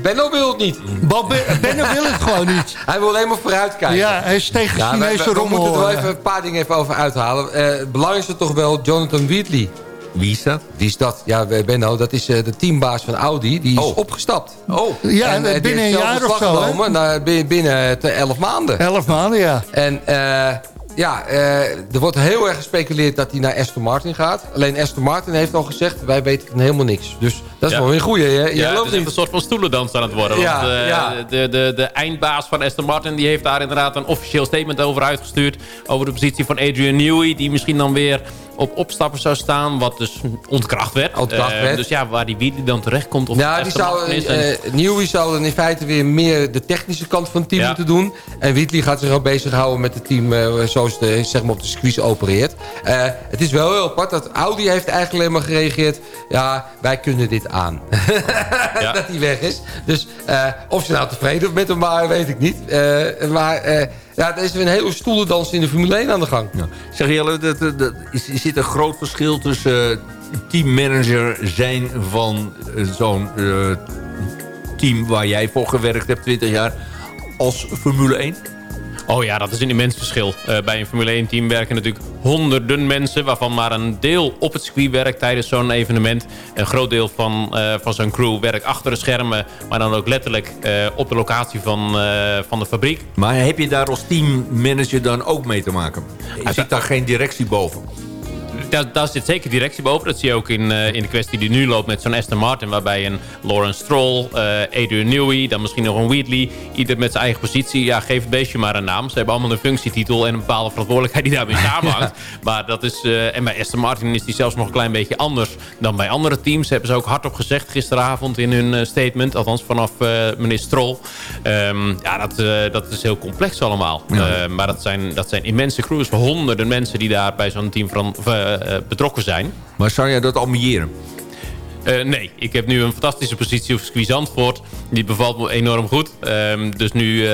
Benno wil het niet. Benno wil het gewoon niet. Hij wil alleen maar vooruitkijken. Ja, hij is tegen Chinese rommel. We moeten er wel even een paar dingen even over uithalen. het belangrijkste toch wel Jonathan Wheatley Wie is dat? Wie is dat? Ja, Benno, dat is de teambaas van Audi. Die is Oh. opgestapt. Oh. Ja, En, eh, binnen een jaar of zo, hè? genomen, nou, binnen, eh, elf maanden. Elf maanden, ja. En eh, ja, eh, er wordt heel erg gespeculeerd dat hij naar Aston Martin gaat. Alleen Aston Martin heeft al gezegd, wij weten helemaal niks. Dus dat is Ja. wel een goeie. Jij Ja, loopt niet. een soort van stoelendans aan het worden. Ja, want eh, ja. De, de, de eindbaas van Aston Martin die heeft daar inderdaad een officieel statement over uitgestuurd. Over de positie van Adrian Newey. Die misschien dan weer op opstappen zou staan. Wat dus ontkracht werd. Ontkracht Eh. Dus ja, waar die wie dan terecht komt. Of Ja, het die zou, Martin is. en- eh Newey zou dan in feite weer meer de technische kant van het team moeten doen. En Wheatley gaat zich ook bezighouden met het team zoals de, zeg maar op de squeeze opereert. Het is wel heel apart dat Audi heeft eigenlijk alleen maar gereageerd. Ja, wij kunnen dit aan. dat hij weg is. Dus eh, of ze nou tevreden met hem waren, weet ik niet. Eh, maar eh, ja, er is een hele stoelendans in de Formule 1 aan de gang. Ja. Zeg Jelle, is dit een groot verschil tussen teammanager zijn van zo'n team waar jij voor gewerkt hebt 20 jaar als Formule 1? Oh ja, dat is een immens verschil. Eh, bij een Formule 1 team werken natuurlijk honderden mensen... waarvan maar een deel op het circuit werkt tijdens zo'n evenement. Een groot deel van, eh, van zo'n crew werkt achter de schermen... maar dan ook letterlijk eh, op de locatie van, van de fabriek. Maar heb je daar als teammanager dan ook mee te maken? Zit daar geen directie boven? Daar, daar zit zeker directie boven. Dat zie je ook in, eh, in de kwestie die nu loopt met zo'n Aston Martin... waarbij een Lawrence Stroll, eh Adrian Newey, dan misschien nog een Wheatley... ieder met zijn eigen positie. Ja, geef het beestje maar een naam. Ze hebben allemaal een functietitel en een bepaalde verantwoordelijkheid... die daarmee samenhangt. maar dat is, eh, en bij Aston Martin is die zelfs nog een klein beetje anders... dan bij andere teams. Hebben ze ook hardop gezegd gisteravond in hun statement. Althans vanaf meneer Stroll. Ehm, ja, dat, dat is heel complex allemaal. Ja. Eh, maar dat zijn, dat zijn immense crews. Honderden mensen die daar bij zo'n team eh, betrokken zijn. Maar zou jij dat ambiëren? Eh, nee, ik heb nu een fantastische positie op circuit Zandvoort. Die bevalt me enorm goed. Ehm, dus nu eh,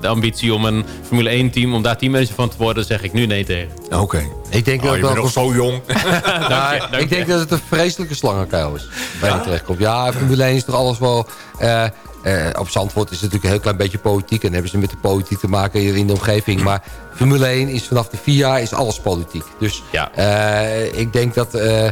de ambitie om een Formule 1 team, om daar teammanager van te worden, zeg ik nu nee tegen. Oké. Ik denk Oh, dat je bent nog zo jong. Nou, dank ik je. denk dat het een vreselijke slangenkuil is. Waar je terecht komt. Ja, Formule 1 is toch alles wel... eh, eh, op Zandvoort is het natuurlijk een heel klein beetje politiek. En hebben ze met de politiek te maken hier in de omgeving. Maar Formule 1 is vanaf de vier jaar is alles politiek. Dus Ja. eh, ik denk dat... eh,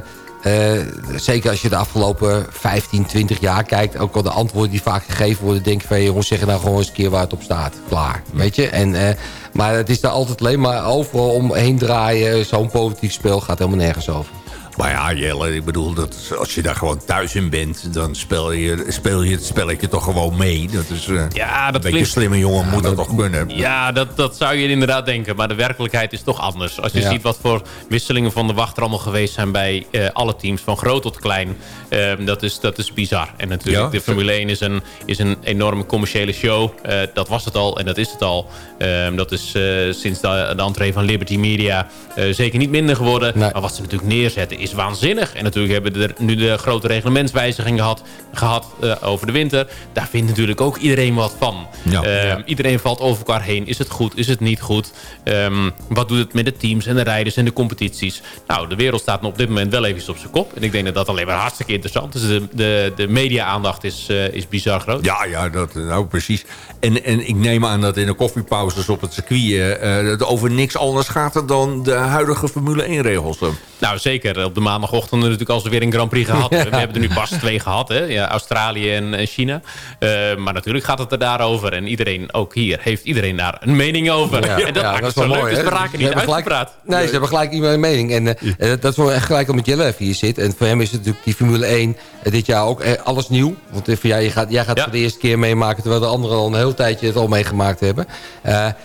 zeker als je de afgelopen 15, 20 jaar kijkt... ook al de antwoorden die vaak gegeven worden... denk ik van jongens, zeg nou gewoon eens een keer waar het op staat. Klaar, weet je? En, maar het is daar altijd alleen maar overal omheen draaien. Zo'n politiek spel gaat helemaal nergens over. Maar ja, Jelle, ik bedoel, dat is- als je daar gewoon thuis in bent... dan speel je, speel je het spelletje toch gewoon mee. Dat is eh, Ja, een dat beetje klinkt... slimme jongen moet dat toch kunnen. Ja, dat, dat zou je inderdaad denken. Maar de werkelijkheid is toch anders. Als je Ja. ziet wat voor wisselingen van de wacht er allemaal geweest zijn... bij eh, alle teams, van groot tot klein. ehm, dat, is, dat is bizar. En natuurlijk, Ja? de Formule 1 is een, is een enorme commerciële show. Eh, dat was het al en dat is het al. Ehm, dat is eh, sinds de, de entree van Liberty Media eh, zeker niet minder geworden. Nee. Maar wat ze natuurlijk neerzetten is waanzinnig. En natuurlijk hebben we er nu de grote reglementswijziging gehad, gehad eh, over de winter. Daar vindt natuurlijk ook iedereen wat van. Ja. Ehm, Iedereen valt over elkaar heen. Is het goed? Is het niet goed? Ehm, wat doet het met de teams en de rijders en de competities? Nou, de wereld staat op dit moment wel even op zijn kop. En ik denk dat dat alleen maar hartstikke interessant is. De, de, de media-aandacht is, eh, is bizar groot. Ja, ja, dat, nou precies. En, en ik neem aan dat in de koffiepauzes op het circuit... eh, eh, het over niks anders gaat dan de huidige Formule 1-regels. Nou, zeker. Op de maandagochtend natuurlijk als we weer een Grand Prix gehad. We hebben er nu pas twee gehad. Hè? Ja, Australië en, en China. Eh, maar natuurlijk gaat het er daarover. En iedereen, ook hier, heeft iedereen daar een mening over. Ja, en dat maakt dat het zo leuk. mooi, dus we raken niet uitgepraat. Nee, ze hebben gelijk iemand een mening. En eh, dat is wel echt gelijk omdat Jelle even hier zit. En voor hem is het natuurlijk die Formule 1 eh, dit jaar ook alles nieuw. Want voor jij, gaat, jij gaat het voor de eerste keer meemaken... terwijl de anderen al een heel tijdje het al meegemaakt hebben.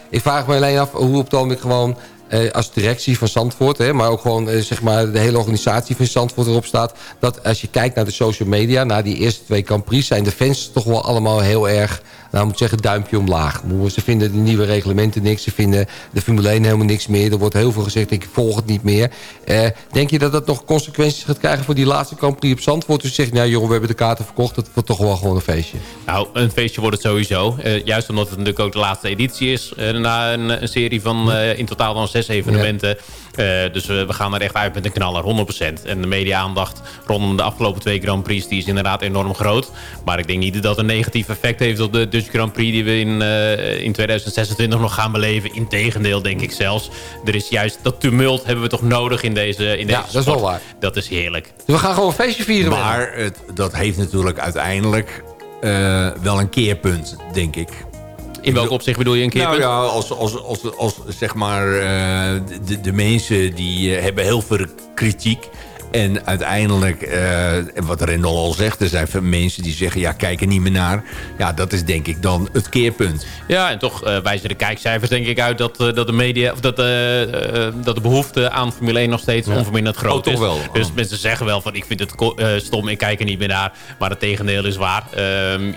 Ik vraag me alleen af hoe op het ogenblik gewoon... eh, als directie van Zandvoort, hè, maar ook gewoon eh, zeg maar de hele organisatie van Zandvoort erop staat... dat als je kijkt naar de social media, naar die eerste twee Prix... zijn de fans toch wel allemaal heel erg, nou moet ik zeggen, duimpje omlaag. Ze vinden de nieuwe reglementen niks, ze vinden de Formule 1 helemaal niks meer. Er wordt heel veel gezegd, ik volg het niet meer. Eh, denk je dat dat nog consequenties gaat krijgen voor die laatste Prix op Zandvoort? Dus zeg je, nou jongen, we hebben de kaarten verkocht, dat wordt toch wel gewoon een feestje. Nou, een feestje wordt het sowieso. Juist omdat het natuurlijk ook de laatste editie is. na een, een serie van in totaal dan zes evenementen. Eh, dus we, we gaan er echt uit met een knaller, 100%. En de media-aandacht rondom de afgelopen twee Grand Prix... die is inderdaad enorm groot. Maar ik denk niet dat dat een negatief effect heeft op de Dutch Grand Prix... die we in, eh, in 2026 nog gaan beleven. Integendeel, denk ik zelfs. Er is juist dat tumult hebben we toch nodig in deze, in deze Ja, dat is wel waar. Dat is heerlijk. We gaan gewoon een feestje vieren. Maar het, dat heeft natuurlijk uiteindelijk eh, wel een keerpunt, denk ik. In welk opzicht bedoel je een keer? Nou ja, als, als, als, als zeg maar eh, de, de mensen die eh, hebben heel veel kritiek. En uiteindelijk, en wat Rendel al zegt, er zijn mensen die zeggen... ja, kijk er niet meer naar. Ja, dat is denk ik dan het keerpunt. Ja, en toch eh, wijzen de kijkcijfers denk ik uit dat, eh, dat, de, media, of dat, dat de behoefte aan Formule 1 nog steeds onverminderd groot Oh, toch is. wel? Dus Oh. mensen zeggen wel van ik vind het stom, ik kijk er niet meer naar. Maar het tegendeel is waar. Ehm,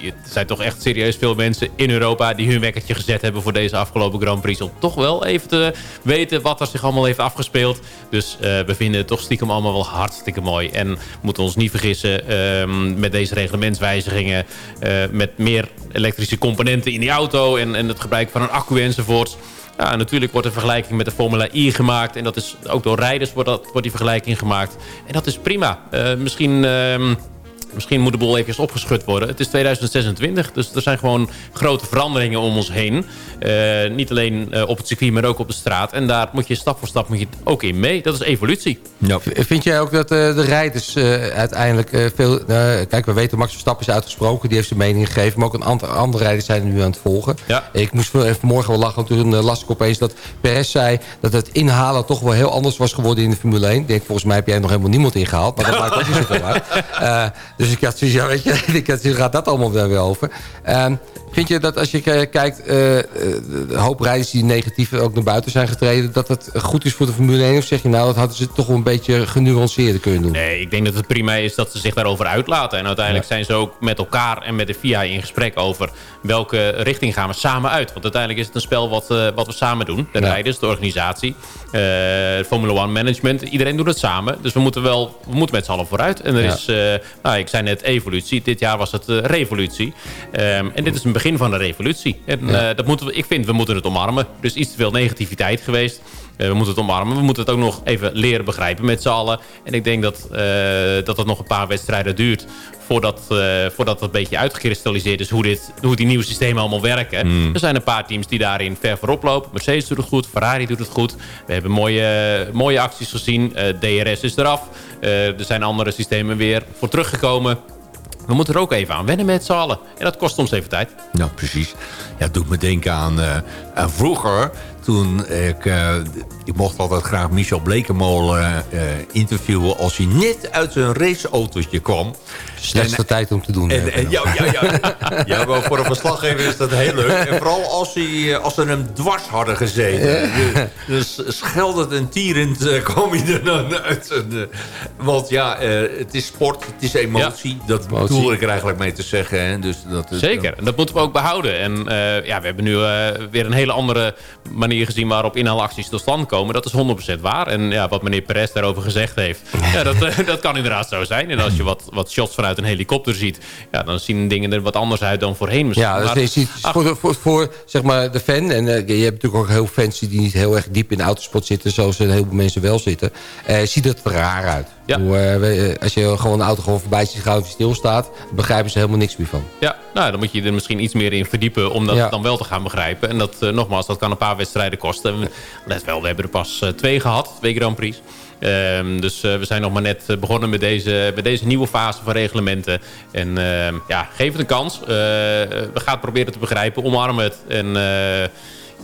er zijn toch echt serieus veel mensen in Europa die hun wekkertje gezet hebben voor deze afgelopen Grand Prix. Om toch wel even te weten wat er zich allemaal heeft afgespeeld. Dus we vinden het toch stiekem allemaal wel hartstikke mooi. En moeten ons niet vergissen ehm, met deze reglementswijzigingen. eh, met meer elektrische componenten in die auto en, en het gebruik van een accu enzovoorts. Ja, natuurlijk wordt een vergelijking met de Formula I gemaakt. En dat is ook door rijders wordt, dat, wordt die vergelijking gemaakt. En dat is prima. Eh, misschien, ehm, misschien moet de boel even opgeschud worden. Het is 2026, dus er zijn gewoon grote veranderingen om ons heen. Eh, niet alleen eh, op het circuit, maar ook op de straat. En daar moet je stap voor stap moet je ook in mee. Dat is evolutie. Ja. Vind jij ook dat eh, de rijders uiteindelijk veel... kijk, we weten Max Verstappen is uitgesproken. Die heeft zijn mening gegeven. Maar ook een aantal andere rijders zijn nu aan het volgen. Ja. Ik moest van- vanmorgen wel lachen. want Toen las ik opeens dat Perez zei... dat het inhalen toch wel heel anders was geworden in de Formule 1. Ik denk, volgens mij heb jij nog helemaal niemand ingehaald. Maar dat maakt ook niet zoveel uit. Dus ik had zoiets, ja, weet je... ik had zoiets, gaat dat allemaal wel weer over. Ehm, vind je dat als je kijkt... eh, eh, de hoop rijders die negatief ook naar buiten zijn getreden... dat het goed is voor de Formule 1? Of zeg je nou, dat hadden ze toch wel een beetje genuanceerder kunnen doen? Nee, ik denk dat het prima is dat ze zich daarover uitlaten. En uiteindelijk zijn ze ook met elkaar en met de FIA in gesprek over welke richting gaan we samen uit. Want uiteindelijk is het een spel wat, eh, wat we samen doen. De Ja. rijders, de organisatie, eh Formula One management. Iedereen doet het samen. Dus we moeten wel we moeten met z'n allen vooruit. En er Ja. is, eh, nou, ik zei net evolutie. Dit jaar was het eh, revolutie. Ehm, en dit is een begin van een revolutie. En eh, dat moeten we, ik vind, we moeten het omarmen. Is iets te veel negativiteit geweest. Eh, we moeten het omarmen. We moeten het ook nog even leren begrijpen met z'n allen. En ik denk dat, eh, dat het nog een paar wedstrijden duurt... voordat, voordat het een beetje uitgekristalliseerd is... hoe, dit, hoe die nieuwe systemen allemaal werken. Er zijn een paar teams die daarin ver voorop lopen. Mercedes doet het goed, Ferrari doet het goed. We hebben mooie, mooie acties gezien. DRS is eraf. Er zijn andere systemen weer voor teruggekomen. We moeten er ook even aan wennen met z'n allen. En dat kost soms even tijd. Nou, precies. Ja, doet me denken aan, eh, aan vroeger. Toen ik... eh, ik mocht altijd graag Michel Blekemolen eh, interviewen... als hij net uit zijn raceautootje kwam. Slechtste tijd om te doen. En, eh, en, ja, ja, ja. ja, maar voor een verslaggever is dat heel leuk. En vooral als, hij, eh, als ze hem dwars hadden gezeten. Dus scheldend en tierend eh, kwam hij er dan uit. En, eh, want ja, eh, het is sport, het is emotie. Dat Emotie. bedoel ik er eigenlijk mee te zeggen. Hè. Dus dat is, Zeker, en dat moeten we ook behouden. En eh, ja, we hebben nu eh, weer een hele andere manier gezien waarop inhaalacties tot stand komen. Dat is 100% waar. En ja, wat meneer Perez daarover gezegd heeft, ja, dat, eh, dat kan inderdaad zo zijn. En als je wat, wat shots vanuit een helikopter ziet, ja, dan zien dingen er wat anders uit dan voorheen misschien. Ja, dus Maar- je ziet, Ach, voor, voor, voor zeg maar, de fan... en eh, je hebt natuurlijk ook heel fans die niet heel erg diep in de autosport zitten... zoals een heleboel mensen wel zitten... eh, ziet het er raar uit. Ja. Hoe, eh, eh, als je gewoon een auto gewoon voorbij ziet gaan of die stilstaat... begrijpen ze helemaal niks meer van. Ja, nou, dan moet je er misschien iets meer in verdiepen om dat Ja. dan wel te gaan begrijpen. En dat, eh, nogmaals, dat kan een paar wedstrijden kosten. En Let wel, we hebben er pas twee gehad, twee Grand Prix. Ehm, dus we zijn nog maar net begonnen met deze, met deze nieuwe fase van reglementen. En ehm, ja, geef het een kans. We gaan het proberen te begrijpen, omarmen het. En,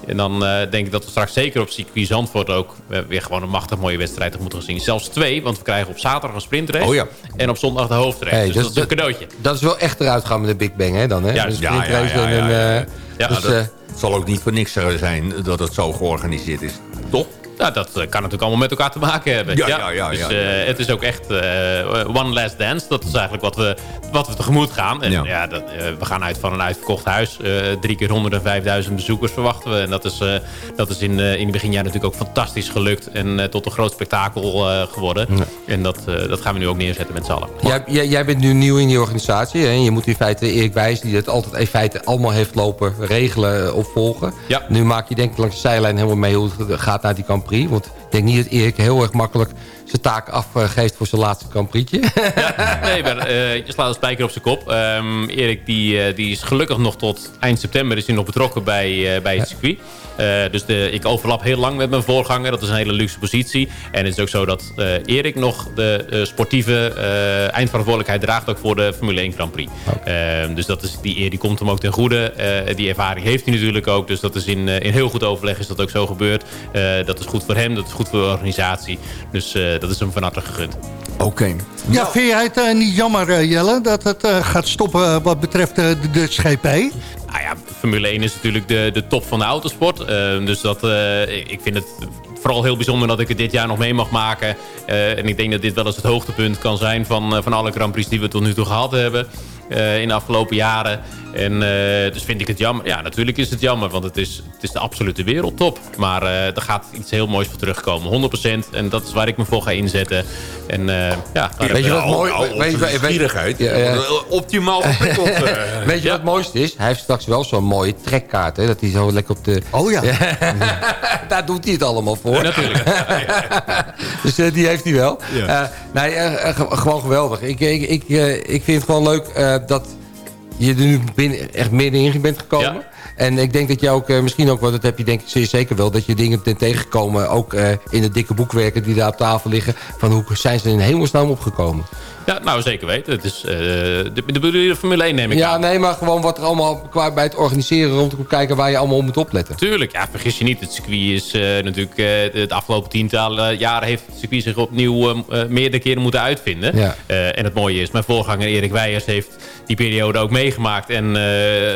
en dan eh, denk ik dat we straks zeker op circuit Zandvoort ook eh, weer gewoon een machtig mooie wedstrijd tegemoet gaan zien. Zelfs twee, want we krijgen op zaterdag een sprintrace. Oh ja. En op zondag de hoofdrace. Hey, dus dat- dat, is een cadeautje. Dat is wel echt eruit gaan met de Big Bang, hè? Dan, hè? Ja, Een ja, sprintrace ja, ja, en een, ja, ja. eh, Ja, dus, dat- eh, Het zal ook niet voor niks zijn dat het zo georganiseerd is. Toch? Nou, dat eh, kan natuurlijk allemaal met elkaar te maken hebben. Ja, ja, ja, dus ja, eh, het is ook echt eh, one last dance. Dat is eigenlijk wat we, wat we tegemoet gaan. En Ja. dat, we gaan uit van een uitverkocht huis. Drie keer 105.000 bezoekers verwachten we. En dat is, dat is in, in het beginjaar natuurlijk ook fantastisch gelukt. En tot een groot spektakel geworden. En dat, dat gaan we nu ook neerzetten met z'n allen. Jij, jij, jij bent nu nieuw in die organisatie. Hè? Je moet in feite Erik Wijs, die het altijd in feite allemaal heeft lopen regelen, opvolgen. Ja. Nu maak je denk ik langs de zijlijn helemaal mee hoe het gaat naar die campagne. Want ik denk niet dat Erik heel erg makkelijk zijn taak afgeeft voor zijn laatste Grand Prix'tje. Ja, nee, maar, uh, je slaat een spijker op zijn kop. Um, Erik die, uh, die is gelukkig nog tot eind september is hij nog betrokken bij, uh, bij het circuit. Uh, dus de, ik overlap heel lang met mijn voorganger. Dat is een hele luxe positie. En het is ook zo dat Erik nog de sportieve eindverantwoordelijkheid draagt... ook voor de Formule 1 Grand Prix. Okay. dus dat is, die eer die komt hem ook ten goede. die ervaring heeft hij natuurlijk ook. Dus dat is in, in heel goed overleg is dat ook zo gebeurd. dat is goed voor hem, dat is goed voor de organisatie. Dus dat is hem van harte gegund. Oké. Okay. Ja, vind jij het niet jammer, Jelle, dat het gaat stoppen wat betreft de Dutch GP? Nou ja, Formule 1 is natuurlijk de, de top van de autosport. Dus dat, ik vind het vooral heel bijzonder dat ik het dit jaar nog mee mag maken. En ik denk dat dit wel eens het hoogtepunt kan zijn van, van alle Grand Prix die we tot nu toe gehad hebben. In de afgelopen jaren. En uh, dus vind ik het jammer. Ja, natuurlijk is het jammer, want het is, het is de absolute wereldtop. Maar uh, er gaat iets heel moois voor terugkomen. 100%. En dat is waar ik me voor ga inzetten. En uh, ja, weet je wat mooi is? Ja, ja. Optimaal geprikkeld. weet je wat het mooiste is? Hij heeft straks wel zo'n mooie trekkaart. Hè, dat hij zo lekker op de... Oh ja. Daar doet hij het allemaal voor. natuurlijk. dus die heeft hij wel. nee, gewoon geweldig. Ik, ik, ik, ik vind het gewoon leuk dat je er nu binnen, echt middenin bent gekomen. Ja. En ik denk dat je ook, uh, misschien ook, want dat heb je denk ik zeker wel... dat je dingen bent tegengekomen, ook uh, in de dikke boekwerken die daar op tafel liggen... van hoe zijn ze in hemelsnaam opgekomen? Ja, nou zeker weten. Het is, uh, de, de, de Formule 1 neem ik Ja, aan. nee, maar gewoon wat er allemaal qua bij het organiseren... rond te kijken waar je allemaal op moet opletten. Tuurlijk, ja, vergis je niet. Het circuit is natuurlijk... Uh, de afgelopen tientallen jaren heeft het circuit zich opnieuw uh, meerdere keren moeten uitvinden. Ja. en het mooie is, mijn voorganger Erik Weijers heeft die periode ook meegemaakt... en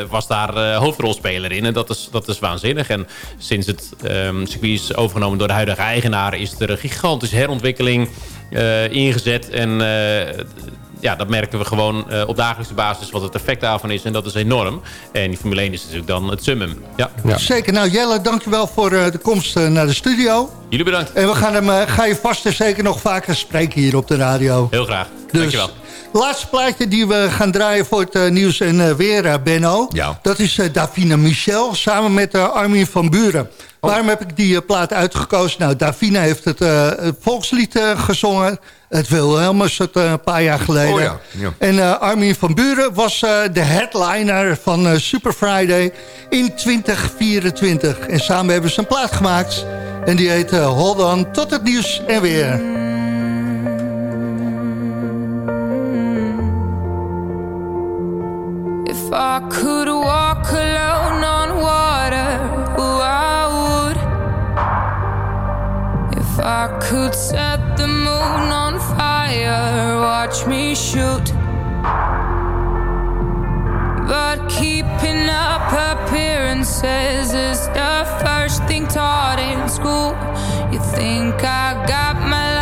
was daar hoofdrolspeler in. En dat is, dat is waanzinnig. En sinds het um, circuit is overgenomen door de huidige eigenaar... is er een gigantische herontwikkeling ingezet. En uh, ja, dat merken we gewoon uh, op dagelijkse basis wat het effect daarvan is. En dat is enorm. En die Formule 1 is natuurlijk dan het summum. Ja. ja. Zeker. Nou Jelle, dankjewel voor de komst naar de studio. Jullie bedankt. En we gaan hem, ga je vast en zeker nog vaker spreken hier op de radio. Heel graag. Dus, Dankjewel. Laatste plaatje die we gaan draaien voor het uh, nieuws en uh, weer, uh, Benno. Ja. Dat is Davina Michel samen met Armin van Buren. Oh. Waarom heb ik die plaat uitgekozen? Nou, Davina heeft het, het volkslied gezongen. Het Wilhelmus, het een paar jaar geleden. Oh, ja. Ja. En Armin van Buren was de headliner van Super Friday in 2024. En samen hebben ze een plaat gemaakt. En die heet Hold On tot het nieuws en weer. I could walk alone on water, oh, I would. If I could set the moon on fire, watch me shoot. But keeping up appearances is the first thing taught in school. You think I got my life